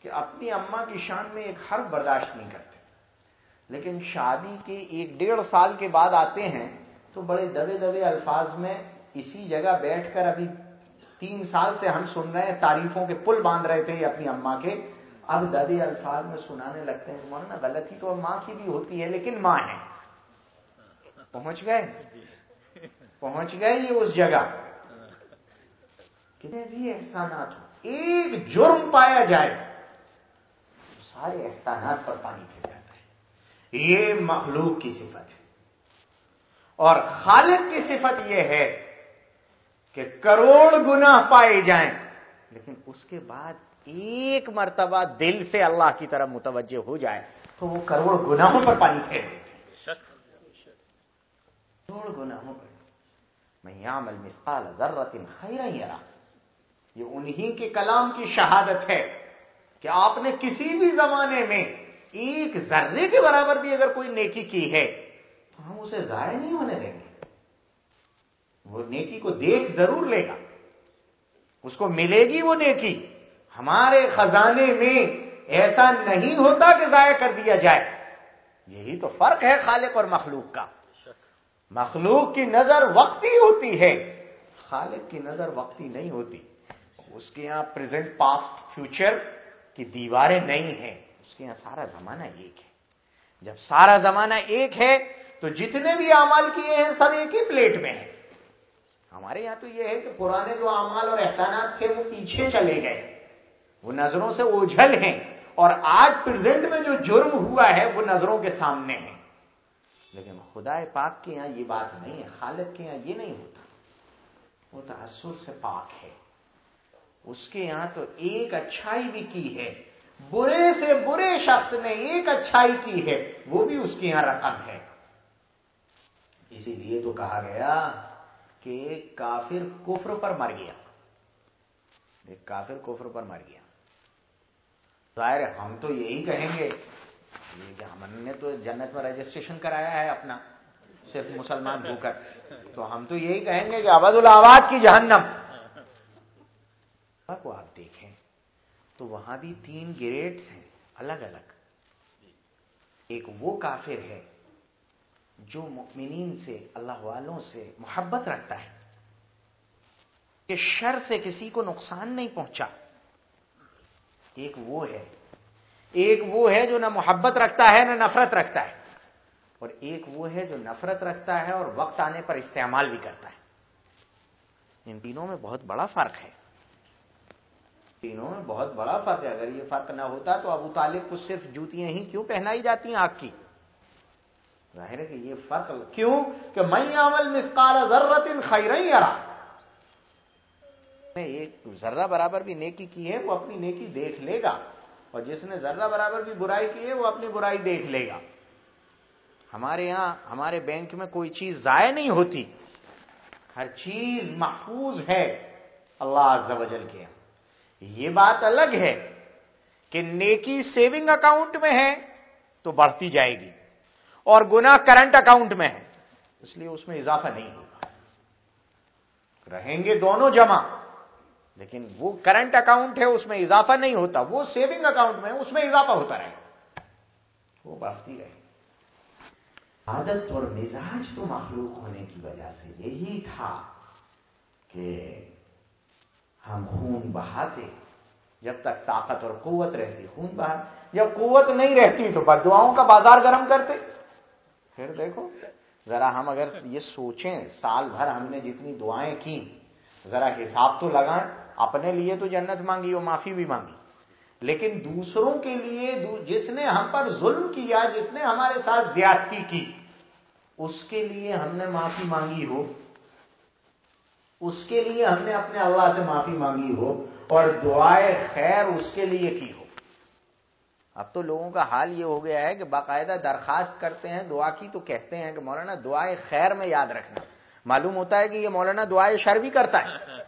کہ اپنی اما کی شان میں ایک حرف برداشت نہیں کرتے۔ لیکن شادی کے ایک ڈیڑھ سال کے بعد آتے ہیں تو بڑے دبے دبے الفاظ میں اسی جگہ بیٹھ کر ابھی تین سال سے ہم سن رہے ہیں، تعریفوں کے پل باندھ رہے تھے اپنی اما کے۔ اب دبے الفاظ میں سنانے لگتے ہیں مولانا غلطی تو ماں کی بھی ہوتی ہے، لیکن ماں ہے۔ پہنچ گئے؟ پہنچ گئے یہ اس جگہ۔ کتنے بھی احسانات ہو ایک جرم پایا جائے۔ سارے احسانات پر پانی پھر جاتا ہے۔ یہ مخلوق کی صفت ہے۔ اور خالق کی صفت یہ ہے کہ کروڑ گنا پائے جائیں۔ لیکن اس کے بعد ایک مرتبہ دل سے اللہ کی طرف متوجہ ہو جائے تو وہ کروڑ گناہوں پر پانی پھیر دیتے کروڑ گناہوں پر۔ میں یامل مثال ذرت خیر یہ انہی کے کلام کی شہادت ہے۔ کہ آپ نے کسی بھی زمانے میں ایک ذرے کے برابر بھی اگر کوئی نیکی کی ہے، تو ہم اسے ضائع نہیں ہونے دیں گے۔ وہ نیکی کو دیکھ ضرور لے گا۔ اس کو ملے گی وہ نیکی۔ ہمارے خزانے میں ایسا نہیں ہوتا کہ ضائع کر دیا جائے۔ یہی تو فرق ہے خالق اور مخلوق کا۔ مخلوق کی نظر وقتی ہوتی ہے، خالق کی نظر وقتی نہیں ہوتی۔ اس کے یہاں پریزنٹ پاسٹ فیوچر کی دیواریں نہیں ہیں، اس کے یہاں سارا زمانہ ایک ہے۔ جب سارا زمانہ ایک ہے، تو جتنے بھی اعمال کیے ہیں، سب ایک ہی پلیٹ میں ہیں۔ ہمارے یہاں تو یہ ہے کہ پرانے جو اعمال اور احسانات تھے، وہ پیچھے چلے گئے۔ وہ نظروں سے اوجھل ہیں۔ اور آج پرزینٹ میں جو جرم ہوا ہے، وہ نظروں کے سامنے ہے لیکن خدا پاک کے یہاں یہ بات نہیں ہے، خالق کے یہاں یہ نہیں ہوتا۔ وہ تاثر سے پاک ہے۔ اس کے یہاں تو ایک اچھائی بھی کی ہے۔ برے سے برے شخص نے ایک اچھائی کی ہے، وہ بھی اس کے یہاں رقم ہے۔ اسی لیے تو کہا گیا کہ ایک کافر کفر پر مر گیا۔ ایک کافر کفر پر مر گیا۔ ظاہر ہم تو یہی کہیں گے کہ جی، ہم نے تو جنت میں رجسٹریشن کرایا ہے اپنا، صرف مسلمان ہو کر۔ تو ہم تو یہی کہیں گے کہ عبد الآباد کی جہنم۔ کو آپ دیکھیں تو وہاں بھی تین گریڈس ہیں، الگ الگ۔ ایک وہ کافر ہے جو مؤمنین سے، اللہ والوں سے محبت رکھتا ہے کہ شر سے کسی کو نقصان نہیں پہنچا۔ ایک وہ ہے، ایک وہ ہے جو نہ محبت رکھتا ہے، نہ نفرت رکھتا ہے۔ اور ایک وہ ہے جو نفرت رکھتا ہے اور وقت آنے پر استعمال بھی کرتا ہے۔ ان تینوں میں بہت بڑا فرق ہے۔ تینوں میں بہت بڑا فرق ہے۔ اگر یہ فرق نہ ہوتا تو ابو طالب کو صرف جوتیاں ہی کیوں پہنائی جاتی ہیں آگ کی؟ ظاہر ہے کہ یہ فرق کیوں؟ کہ میں عمل مسکال ضرورت ان خیرئی ایک ذرہ برابر بھی نیکی کی ہے، وہ اپنی نیکی دیکھ لے گا۔ اور جس نے ذرہ برابر بھی برائی کی ہے، وہ اپنی برائی دیکھ لے گا۔ ہمارے یہاں ہمارے بینک میں کوئی چیز ضائع نہیں ہوتی۔ ہر چیز محفوظ ہے اللہ عز و جل کے یہاں یہ بات الگ ہے کہ نیکی سیونگ اکاؤنٹ میں ہے تو بڑھتی جائے گی اور گنا کرنٹ اکاؤنٹ میں ہے، اس لیے اس میں اضافہ نہیں ہوگا۔ رہیں گے دونوں جمع، لیکن وہ کرنٹ اکاؤنٹ ہے، اس میں اضافہ نہیں ہوتا۔ وہ سیونگ اکاؤنٹ میں اس میں اضافہ ہوتا رہے وہ بڑھتی رہے عادت اور مزاج تو مخلوق ہونے کی وجہ سے یہی تھا کہ ہم خون بہاتے جب تک طاقت اور قوت رہتی، خون بہا جب قوت نہیں رہتی تو بدعاؤں کا بازار گرم کرتے۔ پھر دیکھو، ذرا ہم اگر یہ سوچیں، سال بھر ہم نے جتنی دعائیں کی ذرا حساب تو لگائیں۔ اپنے لیے تو جنت مانگی اور معافی بھی مانگی۔ لیکن دوسروں کے لیے جس نے ہم پر ظلم کیا، جس نے ہمارے ساتھ زیادتی کی، اس کے لیے ہم نے معافی مانگی ہو۔ اس کے لیے ہم نے اپنے اللہ سے معافی مانگی ہو اور دعائے خیر اس کے لیے کی ہو۔ اب تو لوگوں کا حال یہ ہو گیا ہے کہ باقاعدہ درخواست کرتے ہیں، دعا کی تو کہتے ہیں کہ مولانا دعائے خیر میں یاد رکھنا۔ معلوم ہوتا ہے کہ یہ مولانا دعائے شر بھی کرتا ہے۔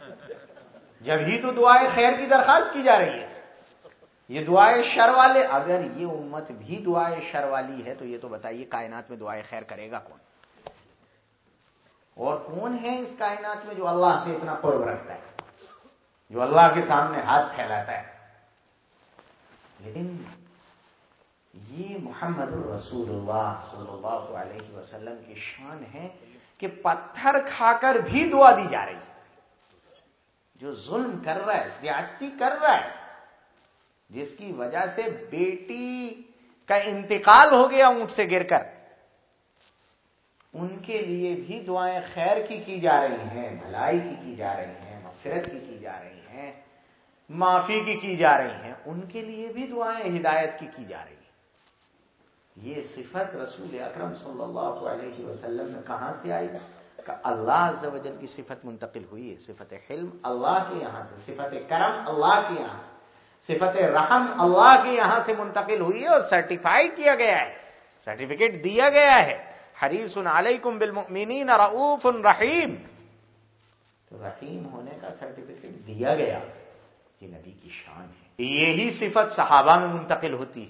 جب ہی تو دعائیں خیر کی درخواست کی جا رہی ہے۔ یہ دعائیں شر والے، اگر یہ امت بھی دعائیں شر والی ہے تو یہ تو بتائیے کائنات میں دعائیں خیر کرے گا کون؟ اور کون ہے اس کائنات میں جو اللہ سے اتنا قرب رکھتا ہے؟ جو اللہ کے سامنے ہاتھ پھیلاتا ہے۔ لیکن یہ محمد الرسول اللہ صلی اللہ علیہ وسلم کی شان ہے کہ پتھر کھا کر بھی دعا دی جا رہی ہے۔ جو ظلم کر رہا ہے، زیادتی کر رہا ہے، جس کی وجہ سے بیٹی کا انتقال ہو گیا اونٹ سے گر کر۔ ان کے لیے بھی دعائیں خیر کی کی جا رہی ہیں، بھلائی کی کی جا رہی ہیں، مغفرت کی کی جا رہی ہیں، معافی کی کی جا رہی ہیں، ان کے لیے بھی دعائیں ہدایت کی کی جا رہی ہیں۔ یہ صفت رسول اکرم صلی اللہ علیہ وسلم میں کہاں سے آئی؟ اللہ عز و جل کی صفت منتقل ہوئی ہے، صفت حلم اللہ کے یہاں سے، صفت کرم اللہ کے یہاں سے، صفت رحم اللہ کے یہاں سے منتقل ہوئی ہے اور سرٹیفائی کیا گیا ہے سرٹیفکیٹ دیا گیا ہے۔ حریص علیکم بالمؤمنین رعوف رحیم۔ تو رحیم ہونے کا سرٹیفکیٹ دیا گیا یہ نبی کی شان ہے۔ یہی صفت صحابہ میں منتقل ہوتی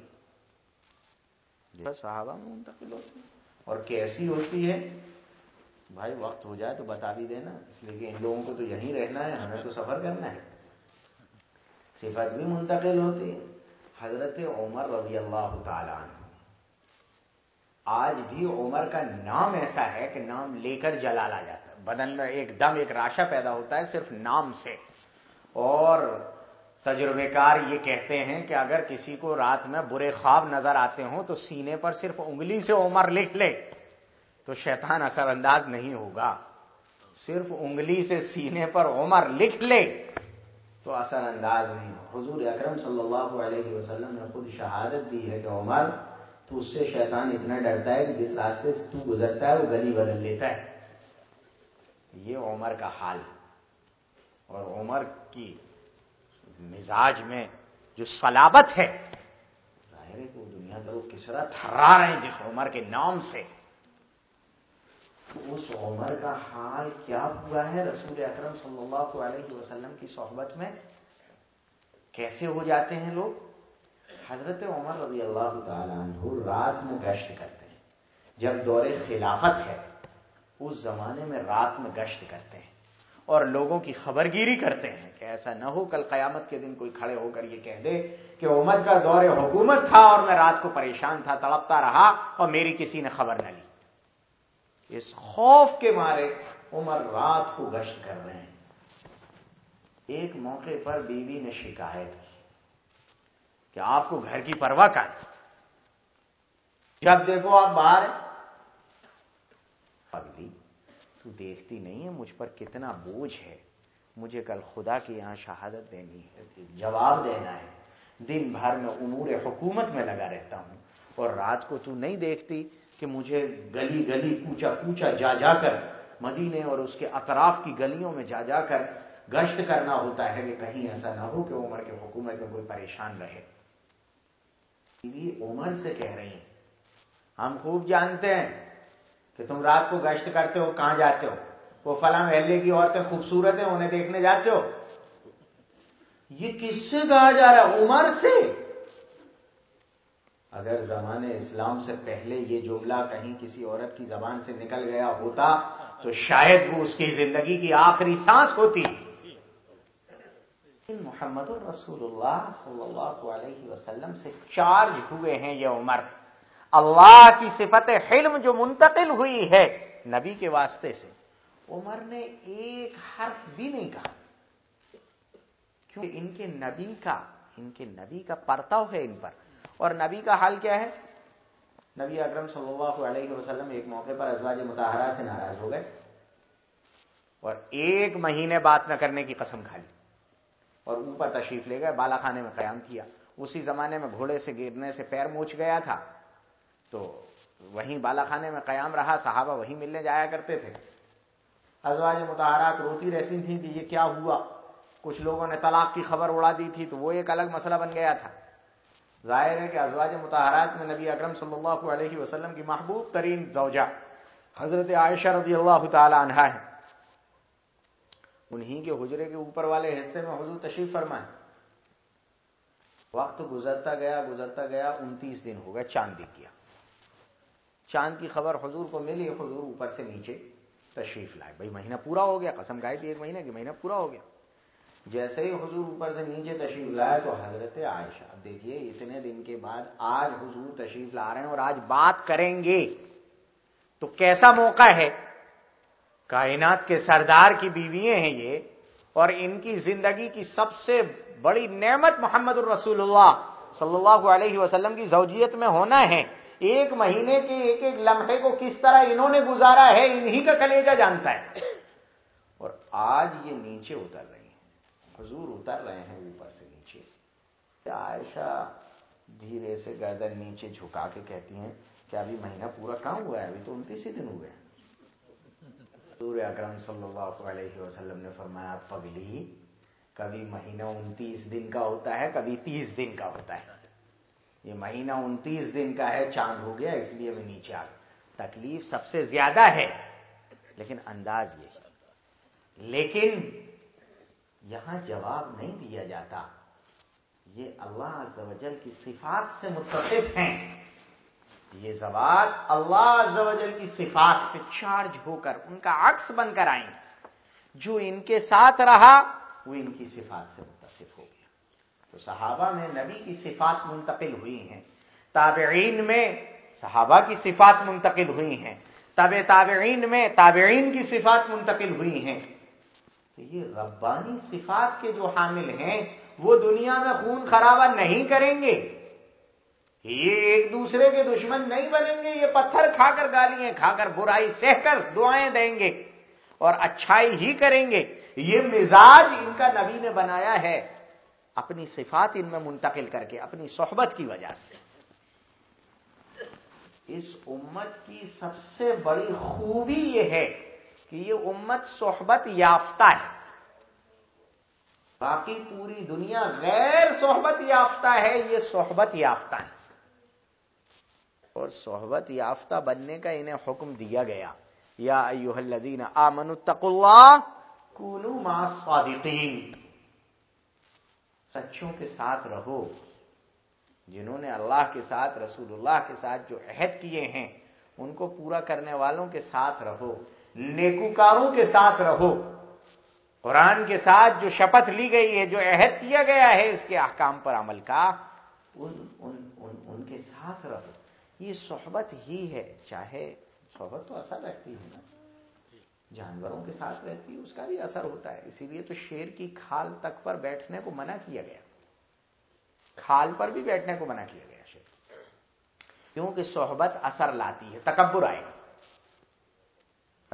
صحابہ میں منتقل ہوتی اور کیسی ہوتی ہے؟ بھائی وقت ہو جائے تو بتا بھی دینا۔ اس لیے کہ ان لوگوں کو تو یہیں رہنا ہے ہمیں تو سفر کرنا ہے۔ صفت بھی منتقل ہوتی ہے۔ حضرت عمر رضی اللہ تعالی عنہ۔ آج بھی عمر کا نام ایسا ہے کہ نام لے کر جلال آ جاتا ہے۔ بدن میں ایک دم ایک راشا پیدا ہوتا ہے صرف نام سے۔ اور تجربے کار یہ کہتے ہیں کہ اگر کسی کو رات میں برے خواب نظر آتے ہوں تو سینے پر صرف انگلی سے عمر لکھ لے، تو شیطان اثر انداز نہیں ہوگا۔ صرف انگلی سے سینے پر عمر لکھ لے تو اثر انداز نہیں حضور اکرم صلی اللہ علیہ وسلم نے خود شہادت دی ہے کہ عمر تو اس سے شیطان اتنا ڈرتا ہے کہ جس راستے سے تو گزرتا ہے، وہ گلی بدل لیتا ہے۔ یہ عمر کا حال۔ اور عمر کی مزاج میں جو سلابت ہے، ظاہر ہے کہ وہ دنیا کا کس طرح تھرا رہے ہیں جس عمر کے نام سے۔ اس عمر کا حال کیا ہوا ہے رسول اکرم صلی اللہ علیہ وسلم کی صحبت میں؟ کیسے ہو جاتے ہیں لوگ؟ حضرت عمر رضی اللہ تعالیٰ عنہ رات میں گشت کرتے ہیں۔ جب دور خلافت ہے، اس زمانے میں رات میں گشت کرتے ہیں اور لوگوں کی خبر گیری کرتے ہیں کہ ایسا نہ ہو، کل قیامت کے دن کوئی کھڑے ہو کر یہ کہہ دے کہ عمر کا دور حکومت تھا اور میں رات کو پریشان تھا، تڑپتا رہا اور میری کسی نے خبر نہ لی۔ اس خوف کے مارے عمر رات کو گشت کر رہے ہیں۔ ایک موقع پر بیوی نے شکایت کی۔ کہ آپ کو گھر کی پرواہ کا جب دیکھو آپ باہر اگلی تو دیکھتی نہیں ہے مجھ پر کتنا بوجھ ہے۔ مجھے کل خدا کی یہاں شہادت دینی ہے، جواب دینا ہے۔ دن بھر میں امور حکومت میں لگا رہتا ہوں۔ اور رات کو تو نہیں دیکھتی کہ مجھے گلی گلی کوچا کوچا جا جا کر مدینے اور اس کے اطراف کی گلیوں میں جا جا کر گشت کرنا ہوتا ہے کہ کہیں ایسا نہ ہو کہ عمر کے حکومت میں کوئی پریشان رہے۔ عمر سے کہہ رہی ہیں۔ ہم خوب جانتے ہیں کہ تم رات کو گشت کرتے ہو، کہاں جاتے ہو؟ وہ فلاں محلے کی عورتیں خوبصورت ہیں، انہیں دیکھنے جاتے ہو؟ یہ کس سے کہا جا رہا ہے؟ عمر سے؟ اگر زمانے اسلام سے پہلے یہ جملہ کہیں کسی عورت کی زبان سے نکل گیا ہوتا، تو شاید وہ اس کی زندگی کی آخری سانس ہوتی۔ محمد الرسول اللہ صلی اللہ علیہ وسلم سے چارج ہوئے ہیں یہ عمر۔ اللہ کی صفت حلم جو منتقل ہوئی ہے نبی کے واسطے سے۔ عمر نے ایک حرف بھی نہیں کہا۔ کیونکہ ان کے نبی کا، ان کے نبی کا پرتاؤ ہے ان پر۔ اور نبی کا حال کیا ہے؟ نبی اکرم صلی اللہ علیہ وسلم ایک موقع پر ازواج متحرہ سے ناراض ہو گئے اور ایک مہینے بات نہ کرنے کی قسم کھا لی۔ اور اوپر تشریف لے گئے، بالا خانے میں قیام کیا۔ اسی زمانے میں گھوڑے سے گرنے سے پیر موچ گیا تھا۔ تو وہیں بالا خانے میں قیام رہا، صحابہ وہیں ملنے جایا کرتے تھے۔ ازواج متحرات روتی رہتی تھیں کہ یہ کیا ہوا؟ کچھ لوگوں نے طلاق کی خبر اڑا دی تھی، تو وہ ایک الگ مسئلہ بن گیا تھا۔ ظاہر ہے کہ ازواج متحرات میں نبی اکرم صلی اللہ علیہ وسلم کی محبوب ترین زوجہ حضرت عائشہ رضی اللہ تعالی عنہ ہے انہی کے حجرے کے اوپر والے حصے میں حضور تشریف فرمائے۔ وقت گزرتا گیا گزرتا گیا، انتیس دن ہو گئے، چاند دکھ گیا چاند کی خبر حضور کو ملی، حضور اوپر سے نیچے تشریف لائے۔ بھائی، مہینہ پورا ہو گیا، قسم گائے تھی ایک مہینہ کہ مہینہ پورا ہو گیا۔ جیسے ہی حضور اوپر سے نیچے تشریف لائے تو حضرت عائشہ، اب دیکھیے اتنے دن کے بعد آج حضور تشریف لا رہے ہیں اور آج بات کریں گے۔ تو کیسا موقع ہے؟ کائنات کے سردار کی بیویاں ہیں یہ، اور ان کی زندگی کی سب سے بڑی نعمت محمد الرسول اللہ صلی اللہ علیہ وسلم کی زوجیت میں ہونا ہے۔ ایک مہینے کے ایک ایک لمحے کو کس طرح انہوں نے گزارا ہے، انہی کا کلیجہ جانتا ہے۔ اور آج یہ نیچے اتر رہے ہیں۔ حضور اتر رہے ہیں اوپر سے نیچے۔ عائشہ دھیرے سے گردن نیچے جھکا کے کہتی ہیں کہ ابھی مہینہ پورا کہاں ہوا ہے؟ ابھی تو انتیس ہی دن ہوئے حضور اکرم صلی اللہ علیہ وسلم نے فرمایا پگلی کبھی مہینہ انتیس دن کا ہوتا ہے، کبھی تیس دن کا ہوتا ہے۔ یہ مہینہ انتیس دن کا ہے، چاند ہو گیا، اس لیے میں نیچے آ تکلیف سب سے زیادہ ہے، لیکن انداز یہی۔ لیکن یہاں جواب نہیں دیا جاتا۔ یہ اللہ عز و جل کی صفات سے متفق ہیں۔ یہ زبان اللہ عز و جل کی صفات سے چارج ہو کر ان کا عکس بن کر آئیں۔ جو ان کے ساتھ رہا، وہ ان کی صفات سے متصف ہو گیا۔ تو صحابہ میں نبی کی صفات منتقل ہوئی ہیں۔ تابعین میں صحابہ کی صفات منتقل ہوئی ہیں۔ تب تابعین میں تابعین کی صفات منتقل ہوئی ہیں۔ تو یہ ربانی صفات کے جو حامل ہیں، وہ دنیا میں خون خرابہ نہیں کریں گے۔ یہ ایک دوسرے کے دشمن نہیں بنیں گے، یہ پتھر کھا کر گالیاں کھا کر برائی سہ کر دعائیں دیں گے اور اچھائی ہی کریں گے۔ یہ مزاج ان کا نبی نے بنایا ہے اپنی صفات ان میں منتقل کر کے، اپنی صحبت کی وجہ سے۔ اس امت کی سب سے بڑی خوبی یہ ہے کہ یہ امت صحبت یافتہ ہے۔ باقی پوری دنیا غیر صحبت یافتہ ہے، یہ صحبت یافتہ ہے۔ اور صحبت یافتہ بننے کا انہیں حکم دیا گیا۔ یا ایوہ الذین آمنوا اتقوا اللہ کونو ما سچوں کے ساتھ رہو۔ جنہوں نے اللہ کے ساتھ رسول اللہ کے ساتھ جو عہد کیے ہیں ان کو پورا کرنے والوں کے ساتھ رہو۔ نیکوکاروں کے ساتھ رہو۔ قرآن کے ساتھ جو شپت لی گئی ہے جو عہد کیا گیا ہے اس کے احکام پر عمل کا ان ان, ان, ان کے ساتھ رہو۔ یہ صحبت ہی ہے۔ چاہے صحبت تو اثر رکھتی ہے نا۔ جانوروں کے ساتھ رہتی ہے، اس کا بھی اثر ہوتا ہے۔ اسی لیے تو شیر کی کھال تک پر بیٹھنے کو منع کیا گیا۔ کھال پر بھی بیٹھنے کو منع کیا گیا شیر۔ کیونکہ صحبت اثر لاتی ہے، تکبر آئے۔ گا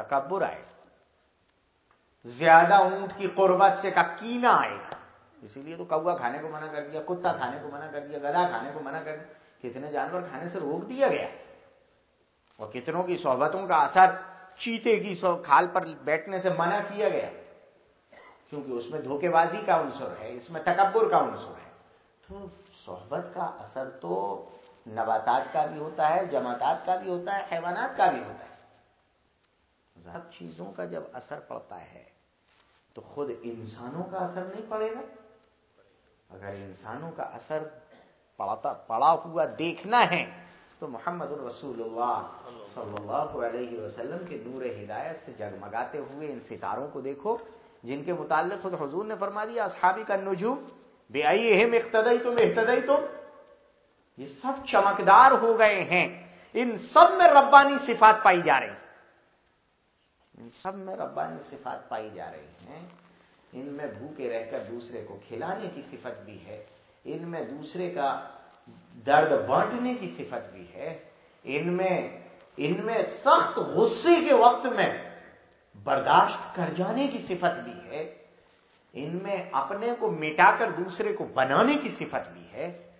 تکبر آئے۔ گا زیادہ اونٹ کی قربت سے کا کینا آئے۔ گا اسی لیے تو کوا کھانے کو منع کر دیا، کتا کھانے کو منع کر دیا، گدا کھانے کو منع کر دیا۔ کتنے جانور کھانے سے روک دیا گیا اور کتنوں کی صحبتوں کا اثر چیتے کی کھال پر بیٹھنے سے منع کیا گیا کیونکہ اس میں دھوکے بازی کا عنصر ہے، اس میں تکبر کا عنصر ہے۔ تو صحبت کا اثر تو نباتات کا بھی ہوتا ہے، جماعتات کا بھی ہوتا ہے، حیوانات کا بھی ہوتا ہے۔ سب چیزوں کا جب اثر پڑتا ہے تو خود انسانوں کا اثر نہیں پڑے گا۔ اگر انسانوں کا اثر پڑا ہوا دیکھنا ہے تو محمد الرسول اللہ صلی اللہ علیہ وسلم کے نور ہدایت سے جگمگاتے ہوئے ان ستاروں کو دیکھو، جن کے متعلق خود حضور نے فرما دیا، اصحابی کا نجوم، بے آئی اہم اقتدئی تم احتدئی تم یہ سب چمکدار ہو گئے ہیں۔ ان سب میں ربانی صفات پائی جا رہی ان سب میں ربانی صفات پائی جا رہی ہیں۔ ان میں بھوکے رہ کر دوسرے کو کھلانے کی صفت بھی ہے۔ ان میں دوسرے کا درد بانٹنے کی صفت بھی ہے۔ ان میں ان میں سخت غصے کے وقت میں برداشت کر جانے کی صفت بھی ہے۔ ان میں اپنے کو مٹا کر دوسرے کو بنانے کی صفت بھی ہے۔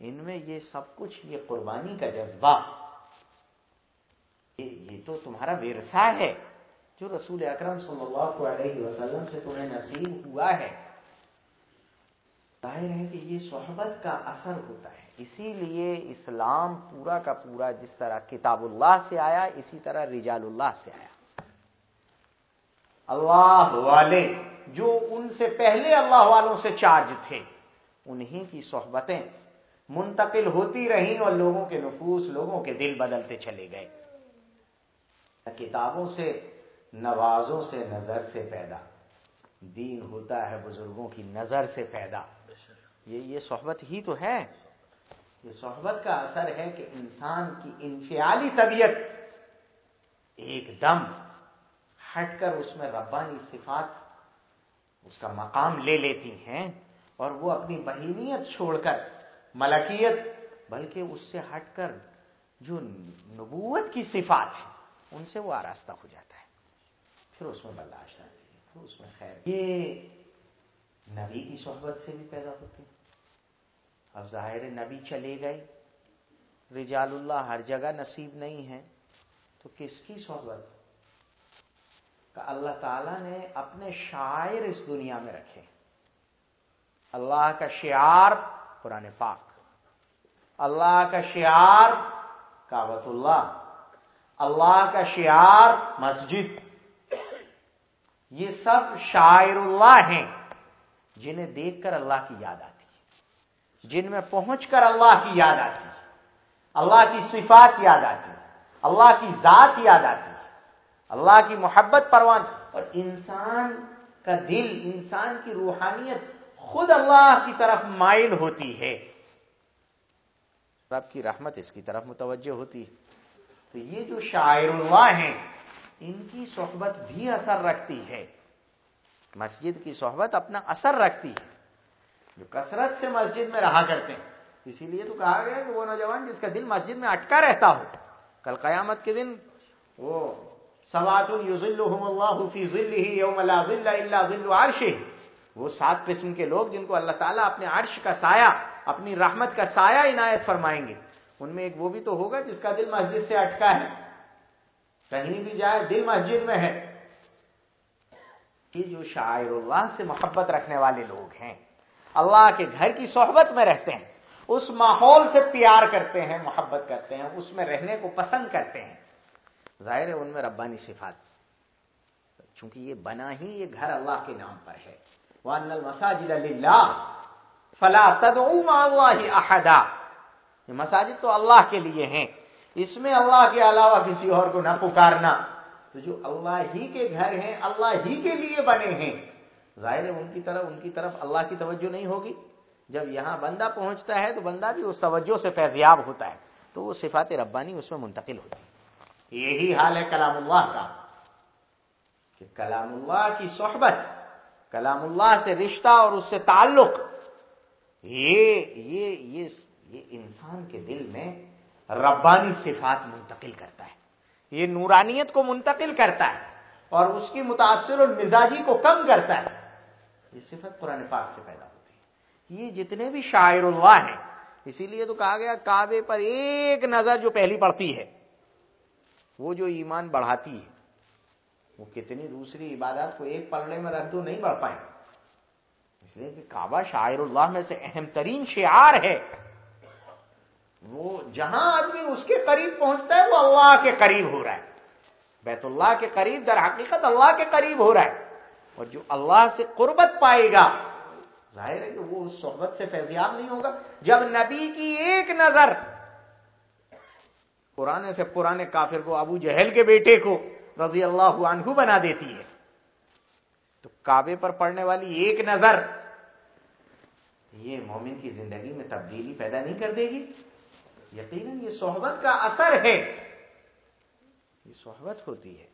ان میں یہ سب کچھ، یہ قربانی کا جذبہ۔ یہ تو تمہارا ورثہ ہے۔ جو رسول اکرم صلی اللہ علیہ وسلم سے تمہیں نصیب ہوا ہے۔ ظاہر ہے کہ یہ صحبت کا اثر ہوتا ہے۔ اسی لیے اسلام پورا کا پورا جس طرح کتاب اللہ سے آیا، اسی طرح رجال اللہ سے آیا۔ اللہ والے جو ان سے پہلے اللہ والوں سے چارج تھے، انہی کی صحبتیں منتقل ہوتی رہیں اور لوگوں کے نفوس، لوگوں کے دل بدلتے چلے گئے۔ کتابوں سے، نوازوں سے نظر سے پیدا۔ دین ہوتا ہے بزرگوں کی نظر سے پیدا۔ یہ یہ صحبت ہی تو ہے۔ یہ صحبت کا اثر ہے کہ انسان کی انفیالی طبیعت ایک دم ہٹ کر اس میں ربانی صفات اس کا مقام لے لیتی ہیں اور وہ اپنی بہینیت چھوڑ کر ملکیت، بلکہ اس سے ہٹ کر جو نبوت کی صفات ہیں، ان سے وہ آراستہ ہو جاتا ہے۔ پھر اس میں برداشت آتی ہے پھر اس میں خیر یہ نبی کی صحبت سے بھی پیدا ہوتی اب ظاہر نبی چلے گئے رجال اللہ ہر جگہ نصیب نہیں ہے تو کس کی صحبت کہ اللہ تعالیٰ نے اپنے شاعر اس دنیا میں رکھے اللہ کا شعار قرآن پاک اللہ کا شعار کابت اللہ اللہ کا شعار مسجد یہ سب شاعر اللہ ہیں جنہیں دیکھ کر اللہ کی یاد آتی ہے، جن میں پہنچ کر اللہ کی یاد آتی ہے، اللہ کی صفات یاد آتی ہے، اللہ کی ذات یاد آتی ہے، اللہ کی محبت پروان، اور انسان کا دل، انسان کی روحانیت خود اللہ کی طرف مائل ہوتی ہے۔ رب کی رحمت اس کی طرف متوجہ ہوتی ہے۔ تو یہ جو شاعر اللہ ہیں ان کی صحبت بھی اثر رکھتی ہے۔ مسجد کی صحبت اپنا اثر رکھتی ہے۔ جو کثرت سے مسجد میں رہا کرتے ہیں۔ اسی لیے تو کہا گیا کہ وہ نوجوان جس کا دل مسجد میں اٹکا رہتا ہو، کل قیامت کے دن وہ سوات اللہ فی یوم لا ظل الا ظل عرشه وہ سات قسم کے لوگ جن کو اللہ تعالیٰ اپنے عرش کا سایہ، اپنی رحمت کا سایہ عنایت فرمائیں گے۔ ان میں ایک وہ بھی تو ہوگا جس کا دل مسجد سے اٹکا ہے۔ کہیں بھی جائے، دل مسجد میں ہے۔ یہ جو شاعر اللہ سے محبت رکھنے والے لوگ ہیں، اللہ کے گھر کی صحبت میں رہتے ہیں، اس ماحول سے پیار کرتے ہیں، محبت کرتے ہیں، اس میں رہنے کو پسند کرتے ہیں۔ ظاہر ہے ان میں ربانی صفات۔ چونکہ یہ بنا ہی یہ گھر اللہ کے نام پر ہے۔ وَأَنَّ الْمَسَاجِدَ لِلَّهِ فَلَا تَدْعُوا مَعَ اللَّهِ أَحَدًا۔ یہ مساجد تو اللہ کے لیے ہیں۔ اس میں اللہ کے علاوہ کسی اور کو نہ پکارنا۔ تو جو اللہ ہی کے گھر ہیں، اللہ ہی کے لیے بنے ہیں۔ ظاہر ہے، ان کی طرف، ان کی طرف اللہ کی توجہ نہیں ہوگی۔ جب یہاں بندہ پہنچتا ہے، تو بندہ بھی اس توجہ سے فیضیاب ہوتا ہے۔ تو وہ صفات ربانی اس میں منتقل ہوتی ہے یہی حال ہے کلام اللہ کا۔ کہ کلام اللہ کی صحبت، کلام اللہ سے رشتہ اور اس سے تعلق، یہ یہ یہ یہ انسان کے دل میں ربانی صفات منتقل کرتا ہے۔ یہ نورانیت کو منتقل کرتا ہے اور اس کی متاثر المزاجی کو کم کرتا ہے۔ یہ صفت قرآن پاک سے پیدا ہوتی ہے۔ یہ جتنے بھی شاعر اللہ ہیں، اسی لیے تو کہا گیا، کعبے پر ایک نظر جو پہلی پڑتی ہے، وہ جو ایمان بڑھاتی ہے، وہ کتنی دوسری عبادات کو ایک پلڑے میں رکھ دو نہیں بڑھ پائے اس لیے کہ کعبہ شاعر اللہ میں سے اہم ترین شعار ہے۔ وہ جہاں آدمی اس کے قریب پہنچتا ہے وہ اللہ کے قریب ہو رہا ہے۔ بیت اللہ کے قریب در حقیقت اللہ کے قریب ہو رہا ہے۔ اور جو اللہ سے قربت پائے گا، ظاہر ہے کہ وہ اس صحبت سے فیضیاب نہیں ہوگا۔ جب نبی کی ایک نظر، پرانے سے پرانے کافر کو ابو جہل کے بیٹے کو رضی اللہ عنہ بنا دیتی ہے۔ تو کعبے پر پڑنے والی ایک نظر، یہ مومن کی زندگی میں تبدیلی پیدا نہیں کر دے گی۔ یقیناً یہ صحبت کا اثر ہے۔ یہ صحبت ہوتی ہے۔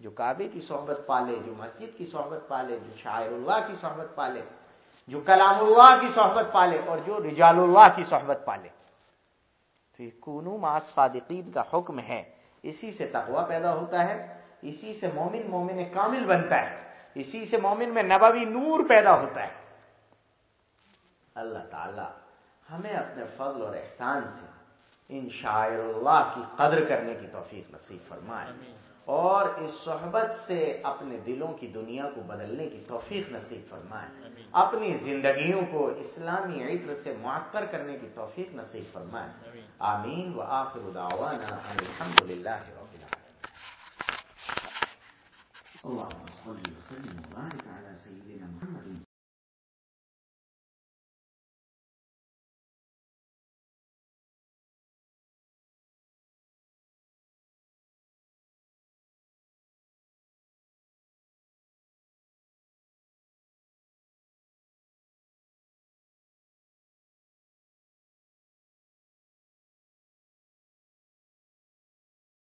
جو کعبے کی صحبت پالے، جو مسجد کی صحبت پالے، جو شاعر اللہ کی صحبت پالے، جو کلام اللہ کی صحبت پالے اور جو رجال اللہ کی صحبت پالے۔ تو یہ کونو ما صادقین کا حکم ہے۔ اسی سے تقوی پیدا ہوتا ہے۔ اسی سے مومن مومن کامل بنتا ہے۔ اسی سے مومن میں نبوی نور پیدا ہوتا ہے۔ اللہ تعالی ہمیں اپنے فضل اور احسان سے ان شاعر اللہ کی قدر کرنے کی توفیق نصیب فرمائے۔ اور اس صحبت سے اپنے دلوں کی دنیا کو بدلنے کی توفیق نصیب فرمائے۔ اپنی زندگیوں کو اسلامی عطر سے معطر کرنے کی توفیق نصیب فرمائے۔ آمین۔ و آخر دعوانا الحمد للہ